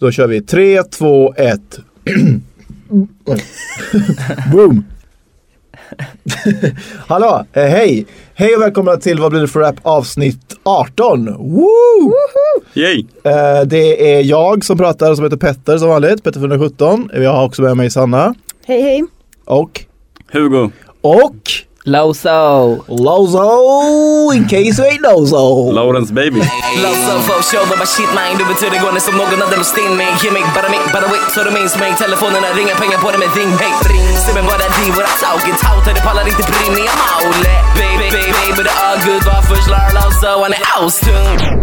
Då kör vi 3, 2, 1. Boom! Hallå, eh, hej! Hej och välkomna till Vad blir det för rap avsnitt 18. Woo! Yay! Eh, det är jag som pratar som heter Petter som vanligt, Petter 117. Vi har också med mig Sanna Hej hej. och Hugo. och Loso! Lozo in case you ain't know so. Lawrence baby. Loso for show but my shit Du betyder gående som någon annan låst in mig mig bara mig, bara wait så du minns mig Telefonerna ringer, pengar på det med ring Hey, ring Se mig bara di våra tauken Tautar det pallar inte bry mig om Aule Baby, baby, baby det är gud var först Loso han är austung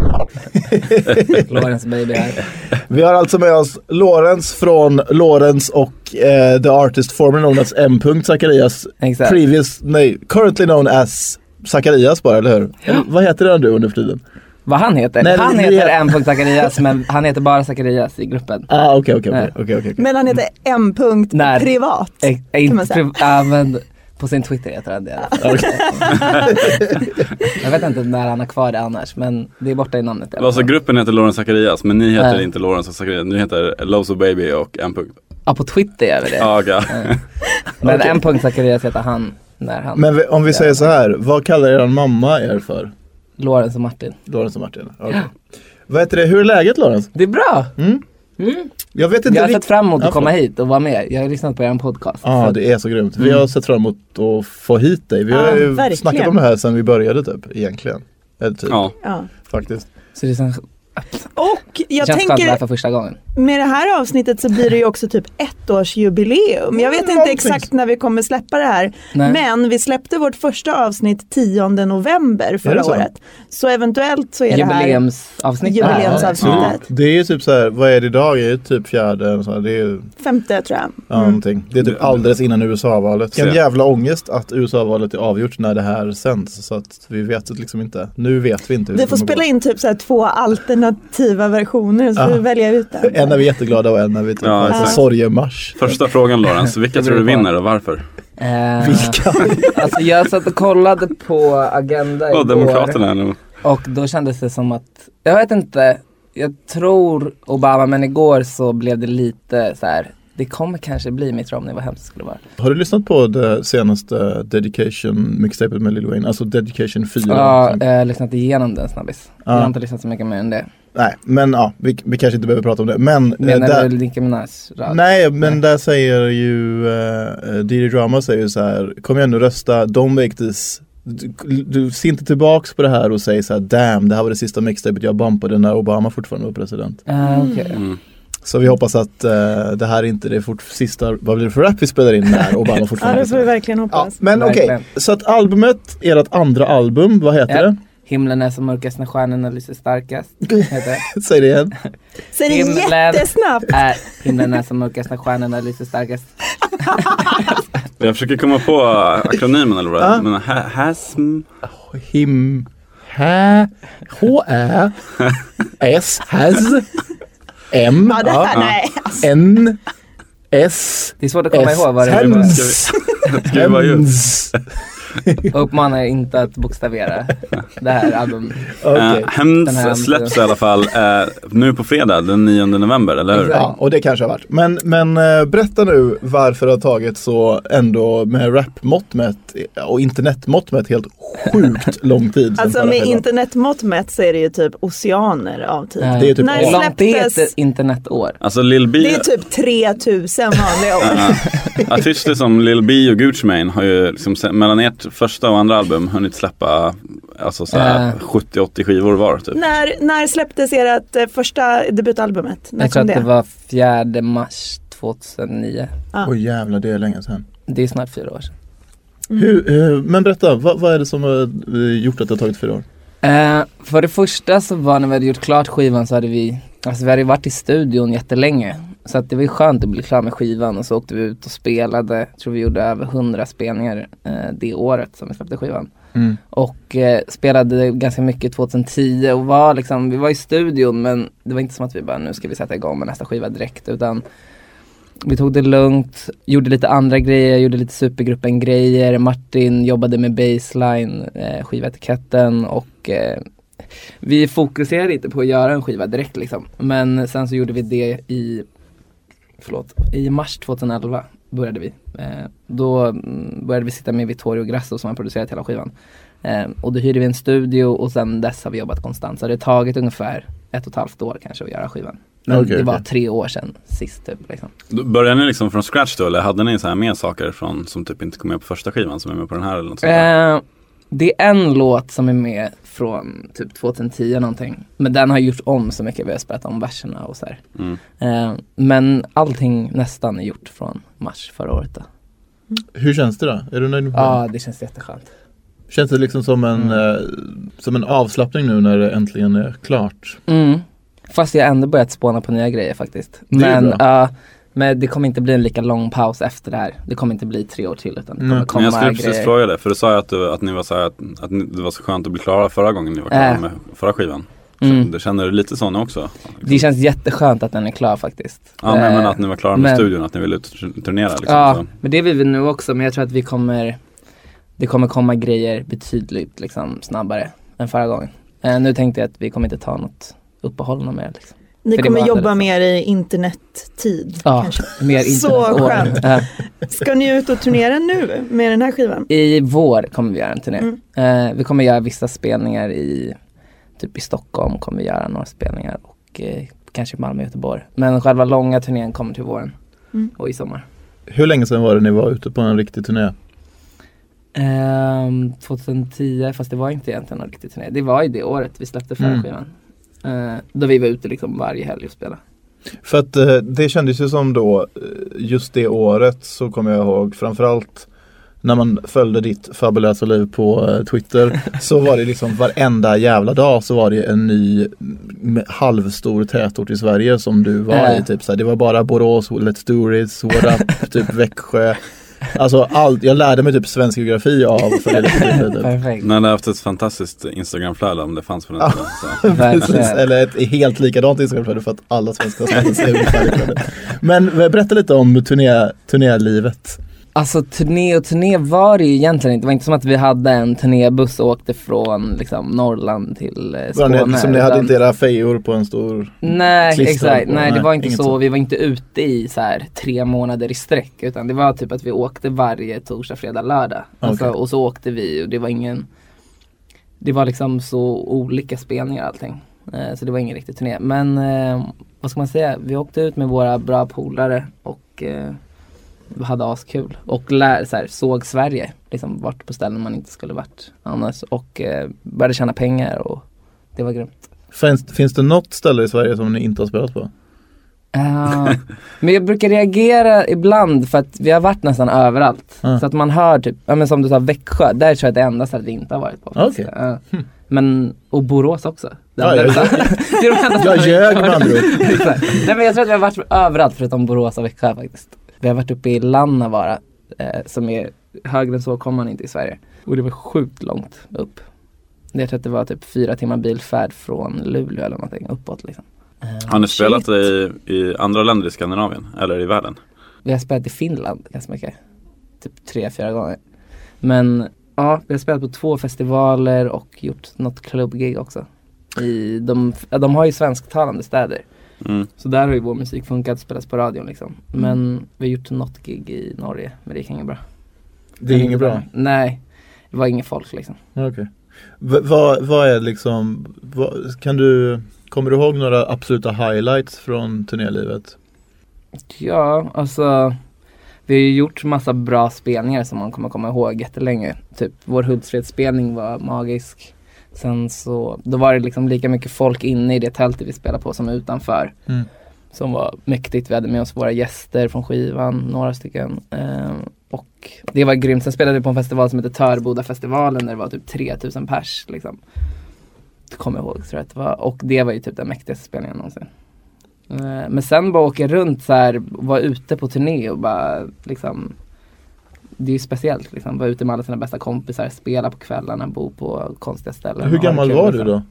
Lawrence baby här. Vi har alltså med oss Lorenz från Lorenz och eh, The Artist formerly known as M. Zacharias. Exakt. Previous, nej, currently known as Zacharias bara, eller hur? Eller, vad heter den du under för tiden? Vad han heter? Nej, han det- heter M. Zacharias men han heter bara Zacharias i gruppen. Ah, okej, okej, Nej. okej, okej, okej. Men han heter M. Punkt När- privat. Eh, eh, Kan man säga. ja, men på sin Twitter heter han det. fall. Jag vet inte när han har kvar det annars men det är borta i namnet. Alltså gruppen heter Lawrence Zacharias men ni heter Nej. inte Lawrence och Zacharias. Ni heter Loso baby och punkt. Ja på Twitter gör vi det. Ja, okej. Men Okej. M. Zacharias heter han när han, Men vi, om vi säger så här, vad kallar er mamma er för? Lawrence och Martin. Lorenz och Martin? Okej. Vad heter det, hur är läget Lorenz? Det är bra! Mm? Mm. Jag vet inte Jag har sett fram emot Ja, att komma hit och vara med. Jag har lyssnat på er podcast. Ja, Så- det är så grymt. Vi Mm. har sett fram emot att få hit dig. Vi har Ja, ju verkligen. snackat om det här sedan vi började typ, egentligen. Eller typ, Ja. Ja. faktiskt. Så det känns, Och jag känns tänker för första gången. med det här avsnittet så blir det ju också typ ettårsjubileum. Jag vet inte Någonting. exakt när vi kommer släppa det här. Nej. Men vi släppte vårt första avsnitt 10 november Är förra så? året. Så eventuellt så är det här Jubileumsavsnitt. jubileumsavsnittet. Det är ju typ så här, vad är det idag? Är det typ fjärde? Så här, det är ju Femte tror jag. ja, någonting. Det är typ alldeles innan USA-valet. Se. En jävla ångest att USA-valet är avgjort när det här sänds. Så att vi vet liksom inte. Nu vet vi inte. hur Vi får spela gå. in typ så här två alternativa versioner så Ja. välja ut den. En är vi jätteglada och en är vi typ Ja, exakt. sorgemarsch. Första frågan Lawrence, vilka tror du vinner och varför? Eh, Vilka? alltså jag satt och kollade på Agenda igår Demokraterna nog. och då kändes det som att, jag vet inte, jag tror Obama men igår så blev det lite så här. Det kommer kanske bli Mitt Romney, vad hemskt det skulle vara. Har du lyssnat på det senaste Dedication mixtapet med Lil Wayne? Alltså Dedication 4. Ja, jag har lyssnat igenom den snabbis. Jag Ja. har inte lyssnat så mycket mer än det. Nej, men ja, vi, vi kanske inte behöver prata om det. Men, eh, Menar där, du Nicki Minaj? rad? Nej, men Nej. där säger ju uh, Diddy Drama säger ju så här, kom igen nu rösta, don't make this du, du ser inte tillbaks på det här och säger så här, damn det här var det sista mixtapet jag bumpade när Obama fortfarande var president. Ah, okej. Mm. Så vi hoppas att eh, det här inte är det fort, sista, vad blir det för rap vi spelar in när Obama Ja fortfarande är det får vi verkligen Ja, hoppas. men okej, Verkligen. så att albumet, ert andra album, vad heter Ja. det? Himlen är som mörkast när stjärnorna lyser starkast. Heter. Säg det igen. Säg det Himlen. jättesnabbt. Är himlen är som mörkast när stjärnorna lyser starkast. Jag försöker komma på akronymen eller vad det Ja. är. Men ha, hasm, Him, hä, h, ä, s, has, m, Ja det här, ja, nej. Alltså, n, s, Det är svårt att komma s, ihåg vad det är. hens, Jag uppmanar er inte att bokstavera det här albumet. Här- Hems släpps i alla fall eh, nu på fredag den 9 november, eller hur? Ja, och det kanske har varit. Men, men eh, berätta nu varför det har tagit så ändå med rap-mått mätt och internetmått mätt helt sjukt lång tid. Alltså med internetmått mätt så är det ju typ oceaner av tid. Eh, Det är typ När är släpptes- ett internetår? Alltså Lil B, Det är typ 3000 vanliga år. artister som Lil B och Gucci Mane har ju liksom, mellan ert första och andra album hunnit släppa alltså såhär Eh. 70-80 skivor var typ. När, när släpptes ert eh, första debutalbumet? När Jag tror att det? det var 4 mars 2009. Åh jävlar, det är länge sedan. Det är snart fyra år sedan. Mm. Hur, eh, men berätta, vad, vad är det som har eh, gjort att det har tagit fyra år? Eh, för det första så var när vi hade gjort klart skivan så hade vi, alltså vi hade varit i studion jättelänge. Så att det var ju skönt att bli klar med skivan och så åkte vi ut och spelade, jag tror vi gjorde över 100 spelningar eh, det året som vi släppte skivan. Mm. Och eh, spelade ganska mycket 2010 och var liksom, vi var i studion men det var inte som att vi bara nu ska vi sätta igång med nästa skiva direkt utan vi tog det lugnt, gjorde lite andra grejer, gjorde lite supergruppen grejer. Martin jobbade med baseline, eh, skivetiketten och eh, vi fokuserade inte på att göra en skiva direkt liksom. Men sen så gjorde vi det i, förlåt, i mars 2011 började vi. Eh, då mm, började vi sitta med Vittorio Grasso som har producerat hela skivan. Eh, och då hyrde vi en studio och sen dess har vi jobbat konstant. Så det har tagit ungefär ett och ett halvt år kanske att göra skivan. Men Okej, det var okej. tre år sedan sist typ. Liksom. Började ni liksom från scratch då eller hade ni så här med saker från, som typ inte kom med på första skivan som är med på den här eller något sånt? Eh, det är en låt som är med från typ 2010 någonting. Men den har gjort om så mycket, vi har spelat om verserna och så här. Mm. Eh, men allting nästan är gjort från mars förra året då. Hur känns det då? Är du nöjd med det? Ja, det känns jätteskönt. Känns det liksom som en, Mm. eh, som en avslappning nu när det äntligen är klart? Mm. Fast jag har ändå börjat spåna på nya grejer faktiskt. Det är Men, bra. ja, men det kommer inte bli en lika lång paus efter det här. Det kommer inte bli tre år till utan det Nej. kommer Men komma jag skulle precis grejer. fråga det, för du sa ju att, du, att ni var så här, att, att ni, det var så skönt att bli klara förra gången ni var klara Äh. med förra skivan. Mm. Det känner du lite så nu också? Det känns jätteskönt att den är klar faktiskt. Ja men, men Eh, att ni var klara med men- studion, att ni ville ut och turnera liksom. Ja, Så. men det vill vi nu också. Men jag tror att vi kommer Det kommer komma grejer betydligt liksom, snabbare än förra gången. Eh, nu tänkte jag att vi kommer inte ta något uppehåll något mer. Liksom. Ni kommer jobba mer i internettid Ja, kanske. mer Så internet. år. skönt. Ska ni ut och turnera nu med den här skivan? I vår kommer vi göra en turné. Mm. Eh, vi kommer göra vissa spelningar i Typ i Stockholm kommer vi göra några spelningar och eh, kanske Malmö och Göteborg. Men själva långa turnén kommer till våren Mm. och i sommar. Hur länge sedan var det ni var ute på en riktig turné? Ehm, 2010, fast det var inte egentligen någon riktig turné. Det var ju det året vi släppte förra Mm. skivan. Eh, då vi var ute liksom varje helg och spelade. För att eh, det kändes ju som då, eh, just det året så kommer jag ihåg framförallt när man följde ditt fabulösa liv på eh, Twitter så var det liksom varenda jävla dag så var det en ny mm, halvstor tätort i Sverige som du var i. Typ, så här, det var bara Borås, Let's Do This, What Up, typ Växjö. Alltså allt, jag lärde mig typ svensk geografi av för det. Typ. Perfekt. Ni hade haft ett fantastiskt Instagramflöde om det fanns på den tiden. Eller ett helt likadant Instagramflöde för att alla svenskar ungefär likadant. Men eh, berätta lite om turné, turnélivet. Alltså turné och turné var det ju egentligen inte. Det var inte som att vi hade en turnébuss och åkte från liksom, Norrland till eh, Skåne. ni, som ni hade inte era fejor på en stor Nej exakt, nej det var inte så. så. Vi var inte ute i så här tre månader i sträck. Utan det var typ att vi åkte varje torsdag, fredag, lördag. Alltså, Okej. Och så åkte vi och det var ingen Det var liksom så olika spelningar allting. Eh, så det var ingen riktig turné. Men eh, vad ska man säga, vi åkte ut med våra bra polare och hade askul. Och lär, så här, såg Sverige, liksom vart på ställen man inte skulle varit annars. Och eh, började tjäna pengar och det var grymt. Finns, finns det något ställe i Sverige som ni inte har spelat på? Ja, men jag brukar reagera ibland för att vi har varit nästan överallt. Ja. Så att man hör typ, ja men som du sa Växjö, där tror jag det enda stället vi inte har varit på. Okej. Ja. Men, och Borås också. Ja, jag- Jag ljög med andra. Nej men jag tror att vi har varit överallt förutom Borås och Växjö faktiskt. Vi har varit uppe i Lannavaara, eh, som är högre än så kommer man inte i Sverige. Och det var sjukt långt upp. Jag tror att det var typ fyra timmar bilfärd från Luleå eller någonting uppåt liksom. Eh, Har ni Shit. spelat i, i andra länder i Skandinavien eller i världen? Vi har spelat i Finland ganska mycket. Typ tre, fyra gånger. Men ja, vi har spelat på två festivaler och gjort något klubbgig också. I, de, de har ju svensktalande städer. Mm. Så där har ju vår musik funkat, spelas på radion liksom. Men vi har gjort något gig i Norge, men det gick inget bra. Det är inget bra? Nej, det var inget folk liksom. Okej. V- vad, vad är liksom, vad, kan du, kommer du ihåg några absoluta highlights från turnélivet? Ja, alltså vi har ju gjort massa bra spelningar som man kommer komma ihåg jättelänge. Typ vår Hultsfredsspelning var magisk. Sen så, då var det liksom lika mycket folk inne i det tältet vi spelade på som utanför. Mm. Som var mäktigt. Vi hade med oss våra gäster från skivan, några stycken. Ehm, och det var grymt. Sen spelade vi på en festival som heter Törbodafestivalen där det var typ 3000 pers liksom. Det kommer jag ihåg tror jag att det var. Och det var ju typ den mäktigaste spelningen någonsin. Eh, Men sen bara åka runt så här, vara ute på turné och bara liksom Det är ju speciellt liksom, vara ute med alla sina bästa kompisar, spela på kvällarna, bo på konstiga ställen. Hur gammal var du då?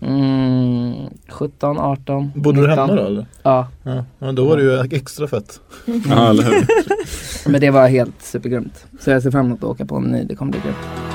Mm, 17, 18, Bodde du 19. hemma då eller? Ja, Ja, ja då var det ju extra fett. Ja, eller hur? men det var helt supergrymt. Så jag ser fram emot att åka på en ny, det kommer bli grymt.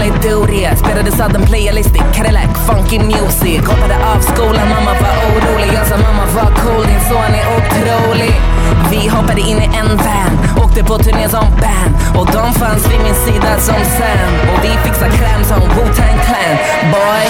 Motto var Ledoria Spelade sudden playalistic Cadillac, funky music. Hoppade av skolan, mamma var orolig. Jag sa mamma var cool, din son är otrolig. Vi hoppade in i en van Åkte på turné som band. Och de fanns vid min sida som Sam Och vi fixade kräm som Wu-Tang Clan. Boy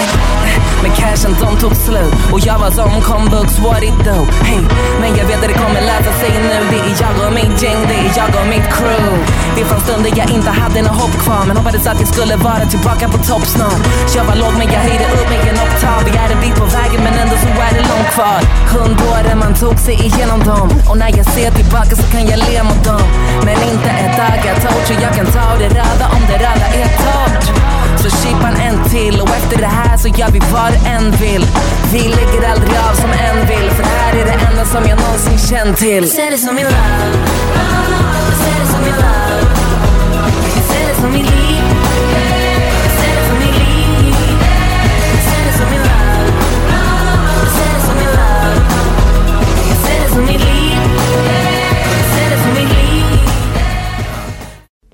men cashen de tog slut. Och jag var som komvux, what it do? Hey, men jag vet att det kommer lösa sig nu. Det är jag och mitt gäng, det är jag och mitt crew. Det fanns stunder jag inte hade något hopp kvar Men hoppades att jag skulle vara tillbaka på topp snart. Jag var låg men jag höjde upp mig en oktav. Vi är en bit på vägen men ändå så är det långt kvar. Hundåren man tog sig igenom dem. Och när jag ser tillbaka så kan jag le mot dem. Men inte ett öga torrt så jag kan ta det röda om det röda är torrt. Så chippan en till och efter det här så gör vi vad en vill. Vi lägger aldrig av som en vill för det här är det enda som jag någonsin känt till. Ser det som min love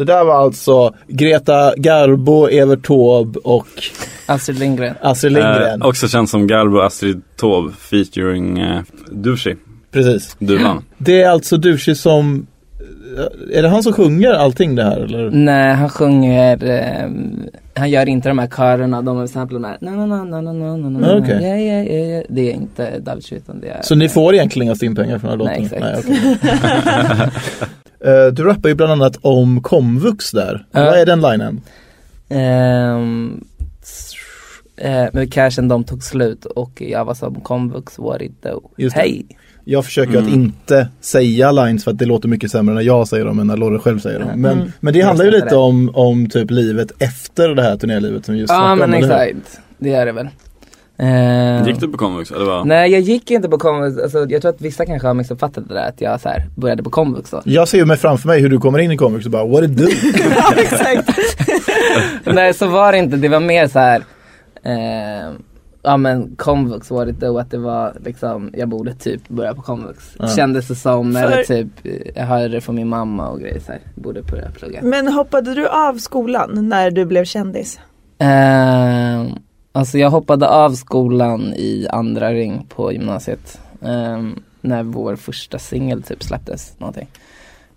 där var alltså Greta Garbo, Evert Taube och Astrid Lindgren. Astrid Lindgren. Eh, också känd som Garbo Astrid Taube featuring eh, Dushi, Precis. Duvan. Det är alltså Dushi som Är det han som sjunger allting det här eller? Nej, han sjunger, eh, han gör inte de här körerna, de här samplen där. Na, na, na, na, na, na, na, na, okej. ja, ja, ja, ja. Det är inte Davichi utan det är Så ni får egentligen inga stimpengar från den här Nej, låten? exakt. okej. Eh, du rappar ju bland annat om komvux där. Ja. Vad är den linen? S- eh, Men cashen de tog slut och jag var som komvux, what it det. Hej! Jag försöker Mm. att inte säga lines för att det låter mycket sämre när jag säger dem än när Lorre själv säger dem. Men, Mm. men det handlar ju lite det. om, om typ livet efter det här turnélivet som vi just Ja snackade om. men eller hur? exakt, det är det väl. Ehm, Gick du på komvux eller vad? Nej jag gick inte på komvux, alltså, jag tror att vissa kanske har missuppfattat det där att jag så här, började på komvux då. Jag ser ju mig framför mig hur du kommer in i komvux och bara what it do? ja, exakt. Nej så var det inte, det var mer så här. Eh, ja men komvux var det då att det var liksom, jag borde typ börja på komvux. Ja. Kändes det som, För- eller typ, jag hörde det från min mamma och grejer så här, borde börja plugga. Men hoppade du av skolan när du blev kändis? Eh, alltså jag hoppade av skolan i andra ring på gymnasiet. Eh, när vår första singel typ släpptes någonting.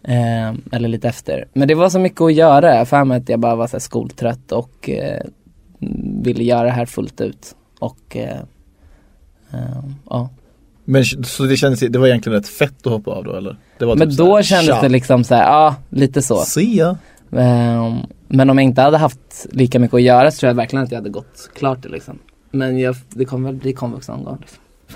Eh, eller lite efter. Men det var så mycket att göra. Jag för mig att jag bara var så här skoltrött och eh, ville göra det här fullt ut. Och eh, eh, ja. Men så det kändes, det var egentligen rätt fett att hoppa av då eller? Det var Men typ då här, kändes tja, det liksom så här, ja lite så. See ya. Eh, men om jag inte hade haft lika mycket att göra så tror jag verkligen att jag hade gått klart det liksom. Men jag, det kommer väl bli komvux någon gång.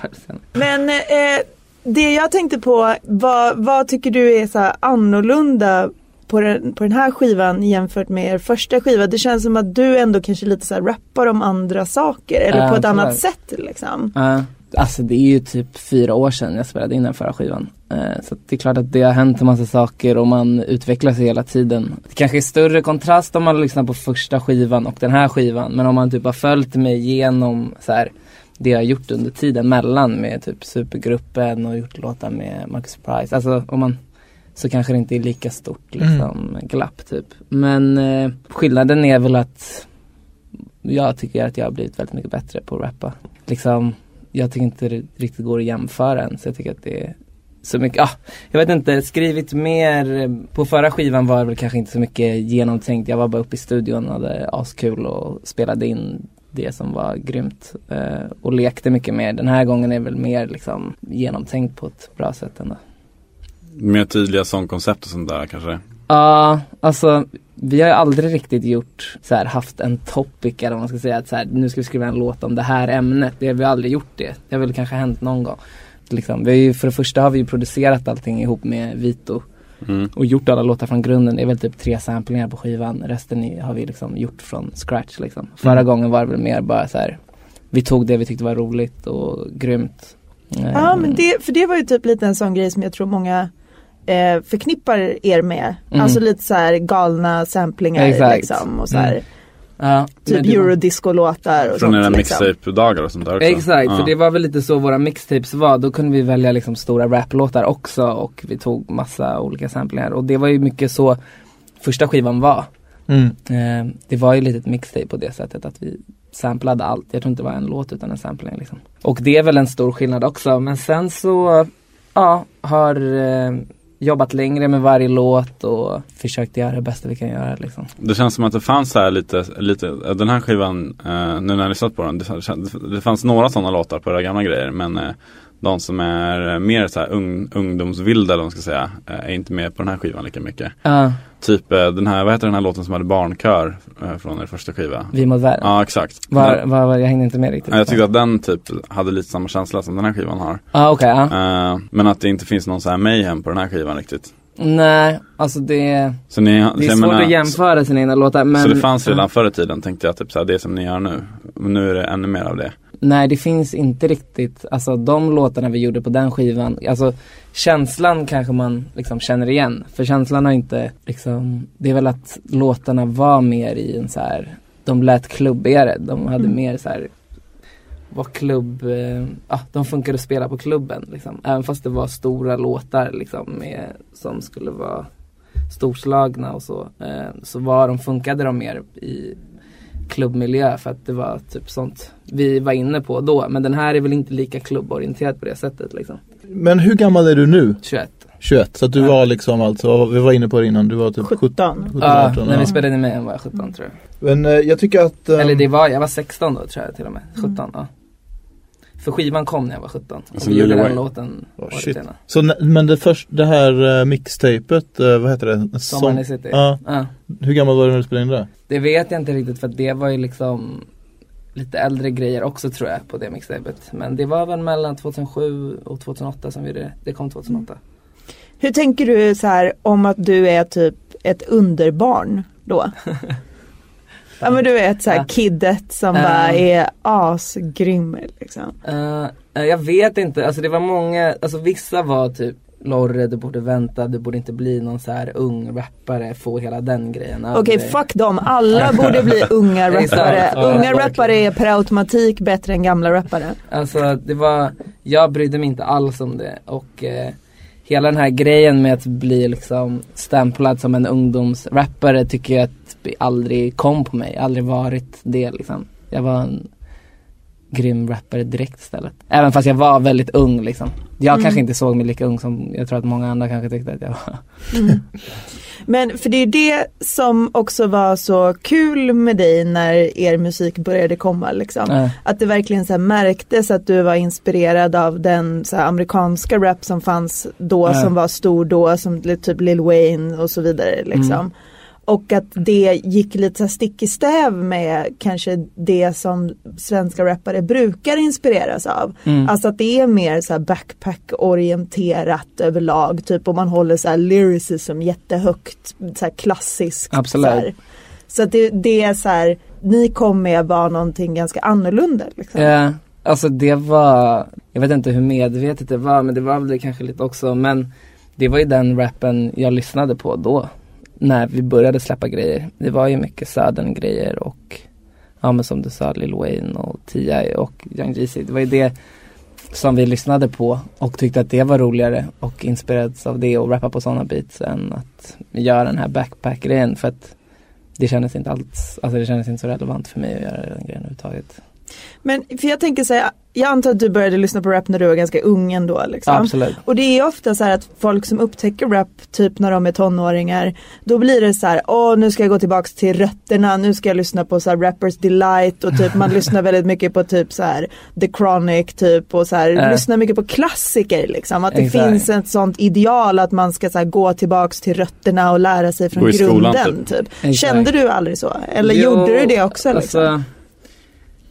Liksom. Men eh, det jag tänkte på, vad, vad tycker du är så annorlunda på den, på den här skivan jämfört med er första skiva? Det känns som att du ändå kanske lite så här rappar om andra saker eller Ja, på ett annat absolut. sätt liksom. Ja, alltså det är ju typ fyra år sedan jag spelade in den förra skivan. Eh, så det är klart att det har hänt en massa saker och man utvecklar sig hela tiden. Det kanske är större kontrast om man lyssnar på första skivan och den här skivan. Men om man typ har följt mig igenom så här, det jag har gjort under tiden mellan med typ supergruppen och gjort låtar med Marcus Price. Alltså om man så kanske det inte är lika stort liksom glapp typ. Men eh, skillnaden är väl att jag tycker att jag har blivit väldigt mycket bättre på att rappa. Liksom, jag tycker inte det riktigt går att jämföra än så jag tycker att det är så mycket, ah, jag vet inte, skrivit mer, på förra skivan var det väl kanske inte så mycket genomtänkt. Jag var bara uppe i studion och hade askul och spelade in det som var grymt eh, och lekte mycket mer. Den här gången är väl mer liksom genomtänkt på ett bra sätt ändå. Mer tydliga sångkoncept och sånt där kanske? Ja, alltså vi har ju aldrig riktigt gjort så här, haft en topic eller vad man ska säga att så här, nu ska vi skriva en låt om det här ämnet. Det har vi aldrig gjort det. Det har väl kanske hänt någon gång. Liksom, vi har ju, för det första har vi ju producerat allting ihop med Vito Mm. och gjort alla låtar från grunden. Det är väl typ tre samplingar på skivan. Resten har vi liksom gjort från scratch liksom. Förra Mm. gången var det väl mer bara så här. Vi tog det vi tyckte var roligt och grymt. Ja Ehm, men det, för det var ju typ lite en sån grej som jag tror många eh, förknippar er med. Mm. Alltså lite så här galna samplingar Exakt. liksom och så här. Ja, men Typ eurodisco-låtar och Från era sånt liksom. mixtape-dagar och sånt där också. Exakt, Ja. för det var väl lite så våra mixtapes var. Då kunde vi välja liksom stora raplåtar också och vi tog massa olika samplingar. Och det var ju mycket så första skivan var. Mm. Eh, det var ju lite ett mixtape på det sättet att vi samplade allt. Jag tror inte det var en låt utan en sampling liksom. Och det är väl en stor skillnad också. Men sen så, ja, har eh, jobbat längre med varje låt och försökt göra det bästa vi kan göra liksom. Det känns som att det fanns här lite, lite den här skivan, eh, nu när jag lyssnat på den, det, det fanns några sådana låtar på era gamla grejer men eh, de som är mer så här ung, ungdomsvilda man ska säga, eh, är inte med på den här skivan lika mycket. Ja, Typ eh, den här, vad heter den här låten som hade barnkör eh, från er första skiva? vi mot världen. Ja exakt. Var, var, var, jag hängde inte med riktigt. Ja, jag tyckte att den typ hade lite samma känsla som den här skivan har. Ja okej, ja. Eh, men att det inte finns någon så här mayhem på den här skivan riktigt. Nej, alltså det, Så ni, det är så jag svårt menar, att jämföra sina egna låtar men Så det fanns redan Ja. förr i tiden tänkte jag typ så här, det som ni gör nu. Men nu är det ännu mer av det. Nej det finns inte riktigt, alltså de låtarna vi gjorde på den skivan, alltså känslan kanske man liksom känner igen. För känslan har inte liksom, det är väl att låtarna var mer i en så här, de lät klubbigare, de hade Mm. mer så här var klubb, eh, ja de funkade att spela på klubben liksom. Även fast det var stora låtar liksom med, som skulle vara storslagna och så. Eh, så var de, funkade de mer i klubbmiljö för att det var typ sånt vi var inne på då. Men den här är väl inte lika klubborienterad på det sättet liksom. Men hur gammal är du nu? 21. 21, så att du Ja. var liksom alltså, vi var inne på det innan, du var typ 17. 17, Ja, 18 när vi ja. spelade med var jag 17 tror jag. Men eh, jag tycker att eh, Eller det var, jag var 16 då tror jag till och med. 17 ja. För skivan kom när jag var 17. Och Alltså vi gjorde den låten Oh, året shit. innan. Så, men det, först, det här uh, mixtapet, eh, vad heter det? Sommaren i city. Ja, Ja. hur gammal var du när du spelade in det? Det vet jag inte riktigt för det var ju liksom lite äldre grejer också tror jag på det mixtapet. Men det var väl mellan 2007 och 2008 som vi gjorde det. Det kom 2008. Hur tänker du så här om att du är typ ett underbarn då? ja men du är ett så här Ja. kiddet som Ja. bara är asgrym liksom. Eh, jag vet inte, alltså det var många, alltså vissa var typ Lorre, du borde vänta, du borde inte bli någon så här ung rappare, få hela den grejen Okej dig. fuck dem, alla borde bli unga rappare. Unga rappare är per automatik bättre än gamla rappare. Det det var, jag brydde mig inte alls om det och eh, hela den här grejen med att bli liksom stämplad som en ungdomsrappare tycker jag att aldrig kom på mig, aldrig varit det liksom. Jag var en grym rappare direkt istället. Även fast jag var väldigt ung liksom. Jag Mm. kanske inte såg mig lika ung som jag tror att många andra kanske tyckte att jag var. Men för det är det som också var så kul med dig när er musik började komma liksom. Eh, Att det verkligen så här märktes att du var inspirerad av den så amerikanska rap som fanns då som var stor då som typ Lil Wayne och så vidare liksom. Och att det gick lite så stick i stäv med kanske det som svenska rappare brukar inspireras av. mm. Alltså att det är mer så här backpack-orienterat överlag. Typ om man håller så här lyricism jättehögt, så här klassiskt. Absolut. Så, så att det, det är så här, ni kom med var någonting ganska annorlunda. Liksom. Ja, alltså det var, jag vet inte hur medvetet det var men det var väl kanske lite också men det var ju den rappen jag lyssnade på då. När vi började släppa grejer. Det var ju mycket södern grejer och ja men som du sa Lil Wayne och T.I. och Young Jeezy. Det var ju det som vi lyssnade på och tyckte att det var roligare och inspirerades av det och rappa på sådana beats än att göra den här backpack-grejen för att det kändes inte alls, alltså det kändes inte så relevant för mig att göra den grejen överhuvudtaget. Men för jag tänker säga, jag antar att du började lyssna på rap när du var ganska ung ändå. Liksom. Absolut. Och det är ofta så här att folk som upptäcker rap typ när de är tonåringar Då blir det så här, åh nu ska jag gå tillbaks till rötterna, nu ska jag lyssna på så här Rappers Delight och typ man lyssnar väldigt mycket på typ så här The Chronic typ och så här, Äh. lyssnar mycket på klassiker liksom. Att det Exakt. finns ett sånt ideal att man ska så här, gå tillbaks till rötterna och lära sig från i skolan, grunden typ. Exakt. Kände du aldrig så? Eller Jo, gjorde du det också liksom? Alltså,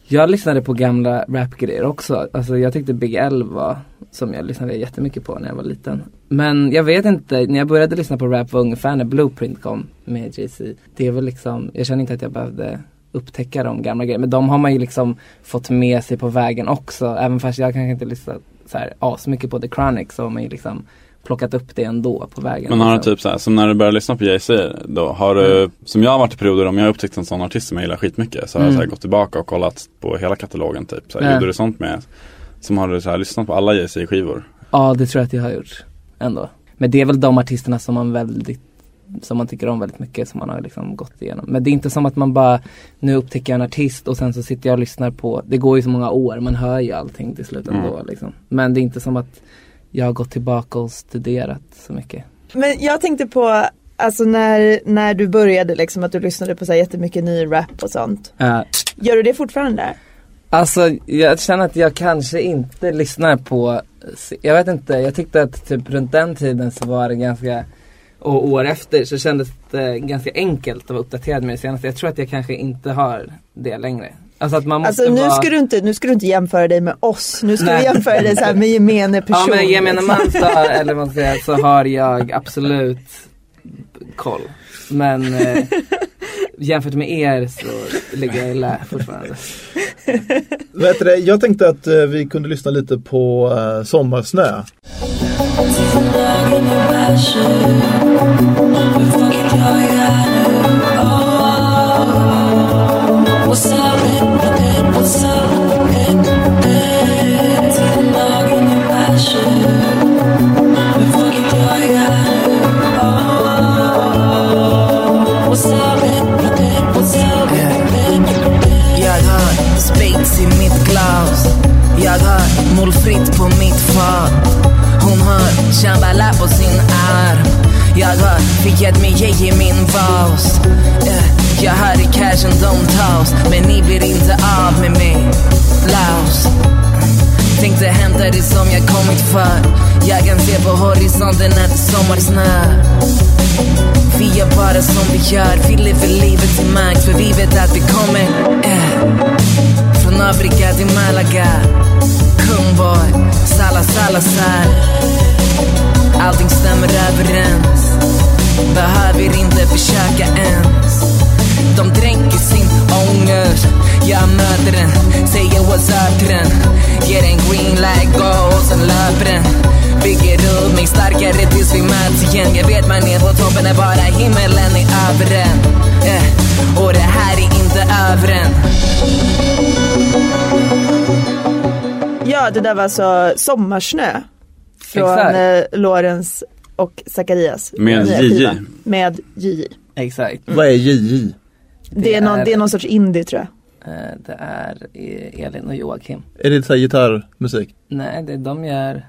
jag lyssnade på gamla rapgrejer också. Alltså jag tyckte Big L var, som jag lyssnade jättemycket på när jag var liten. Men jag vet inte, när jag började lyssna på rap var ungefär när Blueprint kom med Jay-Z. Det var liksom, jag känner inte att jag behövde upptäcka de gamla grejerna. Men de har man ju liksom fått med sig på vägen också. Även fast jag kanske inte lyssnat så här asmycket på The Chronic så har man ju liksom plockat upp det ändå på vägen. Men har du typ såhär, som när du börjar lyssna på Jay-Z då, har du, som jag har varit i perioder om jag har upptäckt en sån artist som jag gillar skitmycket så har jag Mm. så här, gått tillbaka och kollat på hela katalogen typ. Så här. Gjorde du sånt med, som har du så här, lyssnat på alla Jay-Z skivor? Ja det tror jag att jag har gjort ändå. Men det är väl de artisterna som man väldigt som man tycker om väldigt mycket som man har liksom gått igenom. Men det är inte som att man bara Nu upptäcker jag en artist och sen så sitter jag och lyssnar på Det går ju så många år, man hör ju allting till slut ändå Mm. liksom. Men det är inte som att Jag har gått tillbaka och studerat så mycket. Men jag tänkte på, alltså när, när du började liksom att du lyssnade på så här jättemycket ny rap och sånt. Uh, Gör du det fortfarande? Alltså jag känner att jag kanske inte lyssnar på Jag vet inte, jag tyckte att typ runt den tiden så var det ganska Och år efter så kändes det ganska enkelt att vara uppdaterad med det senaste Jag tror att jag kanske inte har det längre Alltså att man måste Alltså nu vara ska, du inte, nu ska du inte jämföra dig med oss, nu ska Nej. du jämföra dig så här med gemene person. Ja men gemene man så, eller vad man säga, så har jag absolut koll Men eh, jämfört med er så ligger jag i lä fortfarande Vet du jag tänkte att eh, vi kunde lyssna lite på eh, Sommarsnö. What's Solfritt på mitt fat. Hon har shambhala på sin arm. Jag har fikat med i min vas. Eh, jag hör i cashen de tas Men ni blir inte av med mig. Laos. Tänkte hämta det som jag kommit för. Jag kan se på horisonten att det sommar sommarsnö vi gör bara som vi gör, vi lever livet till max för vi vet att vi kommer. Eh. Från Afrika till Malaga. Kungboy, Sala sal. Allting stämmer överens. Behöver inte försöka ens. De dränker jag möter den, säger what's up till den Ger en green light, go och sen löper den Bygger upp mig starkare tills vi möts igen Jag vet man är på toppen när bara himmelen är över den eh. Och det här är inte över än Ja det där var alltså Sommarsnö. Från Exakt. eh, Lorenz och Zacharias. Med JJ. Med JJ. Exakt Vad är JJ? Det, är någon, det är någon sorts indie tror jag. Eh, Det är eh, Elin och Joakim Är det så gitarrmusik? Nej, det de gör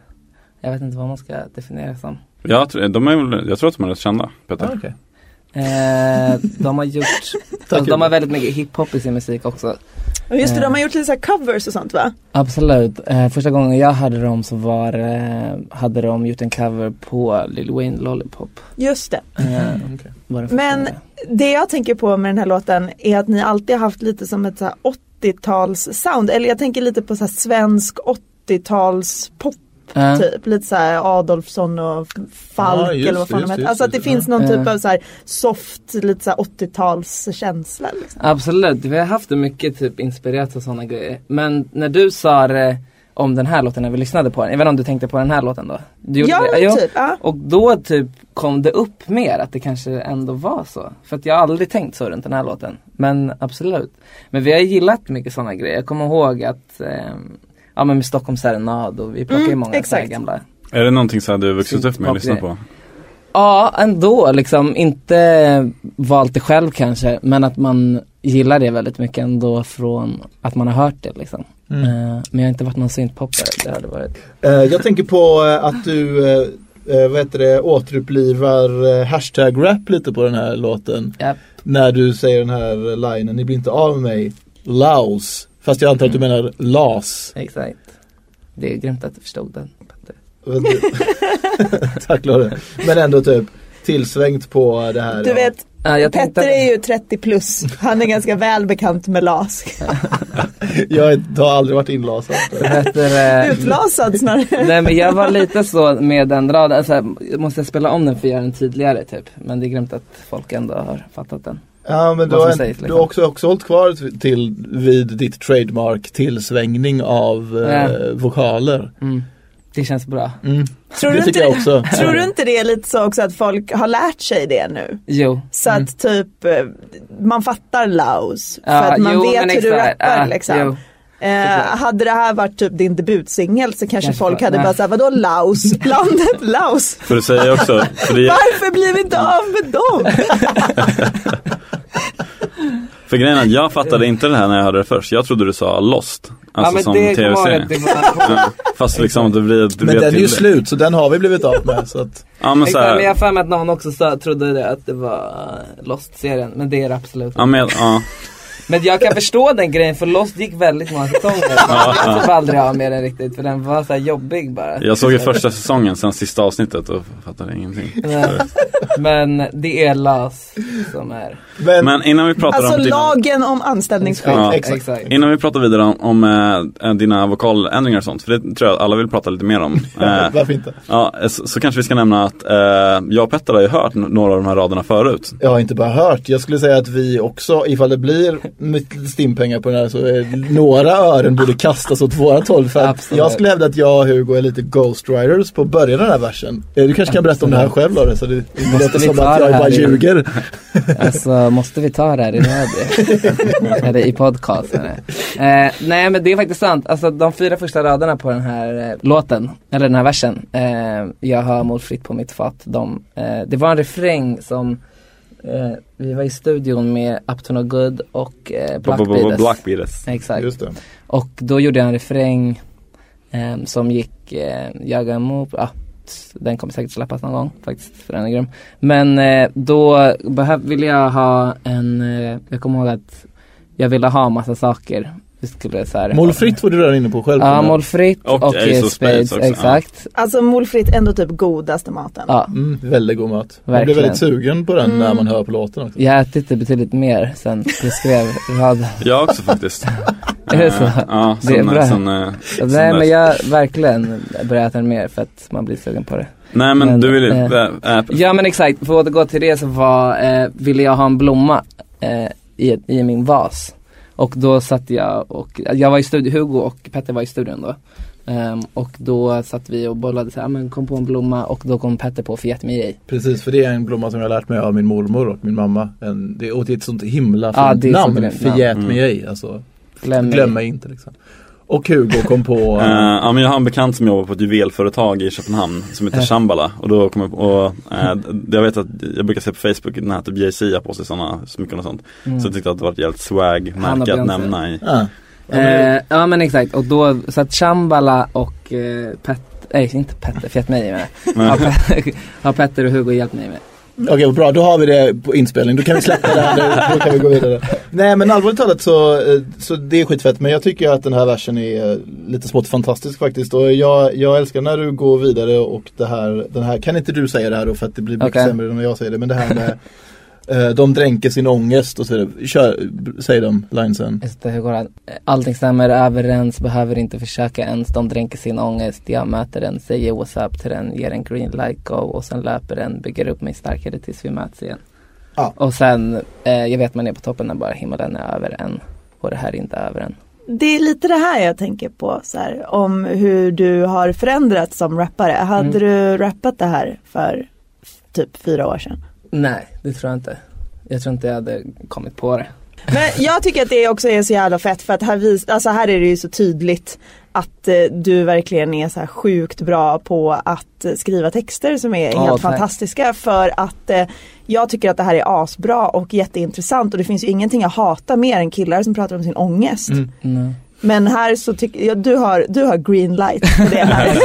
Jag vet inte vad man ska definiera som Jag, tror- de är, jag tror att de är rätt kända, Peter. Ah, okej. Eh, De har gjort alltså, De har väldigt mycket hiphop i sin musik också Och just det, Eh. de har gjort lite så här covers och sånt va? Absolut, eh, första gången jag hörde dem så var eh, Hade de gjort en cover på Lil Wayne Lollipop Just det. eh, det första Men det jag tänker på med den här låten är att ni alltid har haft lite som ett så här 80-tals sound. Eller jag tänker lite på så här svensk 80-tals pop Eh, typ. Lite så här Adolfsson och Falk Ja, just eller vad fan det, de just heter. Alltså att det just finns någon Ja. typ av så här soft, lite så här 80-tals känsla. Liksom. Absolut, vi har haft det mycket typ inspirerat av sådana grejer Men när du sa det om den här låten när vi lyssnade på den, jag vet inte om du tänkte på den här låten då? Du gjorde Ja, det? Jo. typ. Ja. Och då typ kom det upp mer att det kanske ändå var så. För att jag har aldrig tänkt så runt den här låten. Men absolut. Men vi har gillat mycket sådana grejer. Jag kommer ihåg att ehm, Ja men med Stockholm Serenad och vi plockar ju Mm, många så här gamla Är det någonting så här du har vuxit upp med att lyssna på? Ja ändå liksom, inte valt det själv kanske men att man gillar det väldigt mycket ändå från att man har hört det liksom. Mm. Eh, men jag har inte varit någon syntpoppare, det hade varit Eh, jag tänker på eh, att du vad heter det, återupplivar eh, hashtag-rap lite på den här låten. Japp. När du säger den här linen, ni blir inte av med mig, Laos. Fast jag antar att du menar LAS. Exakt. Det är grymt att du förstod den. Petter. Tack Lore. Men ändå typ tillsvängt på det här. Du vet, Ja, Petter är ju 30 plus. Han är ganska väl bekant med LAS. Jag har aldrig varit inlasad. Heter det? Utlasad snarare. Nej men jag var lite så med den raden, alltså, jag måste jag spela om den för att göra den tydligare typ. Men det är grymt att folk ändå har fattat den. Ja men du har, en, du liksom. har också, också hållit kvar till, vid ditt trademark tillsvängning av eh, vokaler. Mm. Det känns bra. Mm. Tror det du tycker inte- jag också. Tror du inte det är lite så också att folk har lärt sig det nu? Jo. Så Mm. att typ eh, man fattar Laos för Ja, att man jo, vet hur du rappar Ja, liksom. jo. Eh, hade det här varit typ din debutsingel så kanske, Kanske folk hade Nej. bara såhär, vadå Laos? Landet Laos? För du säger också, för, det, Varför blir vi inte av med dem? för grejen är jag fattade inte det här när jag hörde det först. Jag trodde du sa Lost. Alltså ja men som tv-serie. Ja, fast liksom det blir, det Men den är ju slut så den har vi blivit av med. Så att, Ja men så Exakt, men jag har här, för mig att någon också sa, trodde det, att det var uh, Lost-serien, men det är det absolut ja, men, ja. Men jag kan förstå den grejen för Lost gick väldigt många säsonger. jag typ aldrig av med den riktigt för den var så här jobbig bara. Jag såg ju första säsongen, sen sista avsnittet och fattade ingenting. Men, men det är LAS som är. men, Men innan vi pratar Alltså om dina, lagen om anställningsskydd. Ja. exakt. innan vi pratar vidare om, om eh, dina vokaländringar och sånt, för det tror jag alla vill prata lite mer om. Eh, Varför inte? ja, så, så kanske vi ska nämna att eh, jag och Petter har ju hört några av de här raderna förut. Jag har inte bara hört, jag skulle säga att vi också, ifall det blir mycket stimpengar på den här så är några ören borde kastas åt vårat håll. För att Absolut. jag skulle hävda att jag och Hugo är lite Ghost Riders på början av den här versen. Eh, Du kanske kan berätta om det här själv Lore, så det låter som att jag bara i- ljuger. Alltså måste vi ta det här i radio? Eller i podcast menar jag. eh, Nej men det är faktiskt sant, alltså de fyra första raderna på den här eh, låten, eller den här versen, eh, Jag har målfritt på mitt fat, de, eh, det var en refräng som eh, vi var i studion med Up to No Good och eh, Black Beatles. Black Beatles. Exakt. Och då gjorde jag en refräng eh, som gick eh, Jaga Move, ah, den kommer säkert släppas någon gång faktiskt för den är grym. Men eh, då behöv, ville jag ha en, eh, jag kommer ihåg att jag ville ha massa saker. Vi skulle så här, Målfritt var du redan inne på själv. Ja, målfritt Och och, Ace of Spades, Spades också, exakt. Alltså målfritt ändå typ godaste maten. Ja. Mm, väldigt god mat. Man blir Verkligen. väldigt sugen på den när Mm. man hör på låten också. Jag har ätit det betydligt mer sen jag skrev raden. Jag också faktiskt. Är det så? Eh, Ja, Det är sen, bra. sen, eh, Nej men jag verkligen börjar äta den mer för att man blir sugen på det. Nej men, men, du vill ju, eh, äh, äh, Ja men exakt, för att återgå till det så var, eh, ville jag ha en blomma eh, i, i min vas. Och då satt jag och, jag var i studion, Hugo och Petter var i studion då. Ehm, och då satt vi och bollade så här, men kom på en blomma och då kom Petter på Fiat Mireille. Precis, för det är en blomma som jag har lärt mig av min mormor och min mamma. En, det är ett sånt himla fint så namn. Förgät Mm. alltså. Glöm, Glöm mig inte liksom. Och Hugo kom på Eh, ja men jag har en bekant som jobbar på ett juvelföretag i Köpenhamn som heter Ja. Shambhala och då kommer jag på, och, eh, jag vet att jag brukar se på Facebook när typ Jay-Z har på sig sådana smycken och sånt. Mm. Så jag tyckte att det var ett jävligt swag märke att nämna i. Ja. Ja, men- Eh, ja men exakt, och då, så att Shambhala och eh, Petter, nej inte Petter, Fiat Mireille med. Men, Har, Petter, har Petter och Hugo hjälpt mig med. Okej, bra. Då har vi det på inspelning. Då kan vi släppa det här nu. Då kan vi gå vidare. Nej, men allvarligt talat så, eh, så det är skitfett. Men jag tycker att den här versen är eh, lite smått fantastisk faktiskt. Och jag, jag älskar när du går vidare och det här, den här, kan inte du säga det här då för att det blir mycket Okej. sämre än när jag säger det. Men det här med de dränker sin ångest och så vidare. Kör, säg de linesen. Just det, hur går det? Allting stämmer överens, behöver inte försöka ens. De dränker sin ångest, jag möter den, säger what's up till den, ger en green light go och sen löper den, bygger upp mig starkare tills vi möts igen. Ja. Och sen, eh, jag vet man är på toppen när bara himlen är över en och det här är inte över en. Det är lite det här jag tänker på, så här, om hur du har förändrats som rappare. Hade Mm. du rappat det här för typ fyra år sedan? Nej, det tror jag inte. Jag tror inte jag hade kommit på det. Men jag tycker att det också är så jävla fett för att här, vis, alltså här är det ju så tydligt att eh, du verkligen är så här sjukt bra på att skriva texter som är Ja, helt tack. fantastiska för att eh, jag tycker att det här är asbra och jätteintressant och det finns ju ingenting jag hatar mer än killar som pratar om sin ångest. Mm. Men här så tycker jag, du har, du har green light på det här.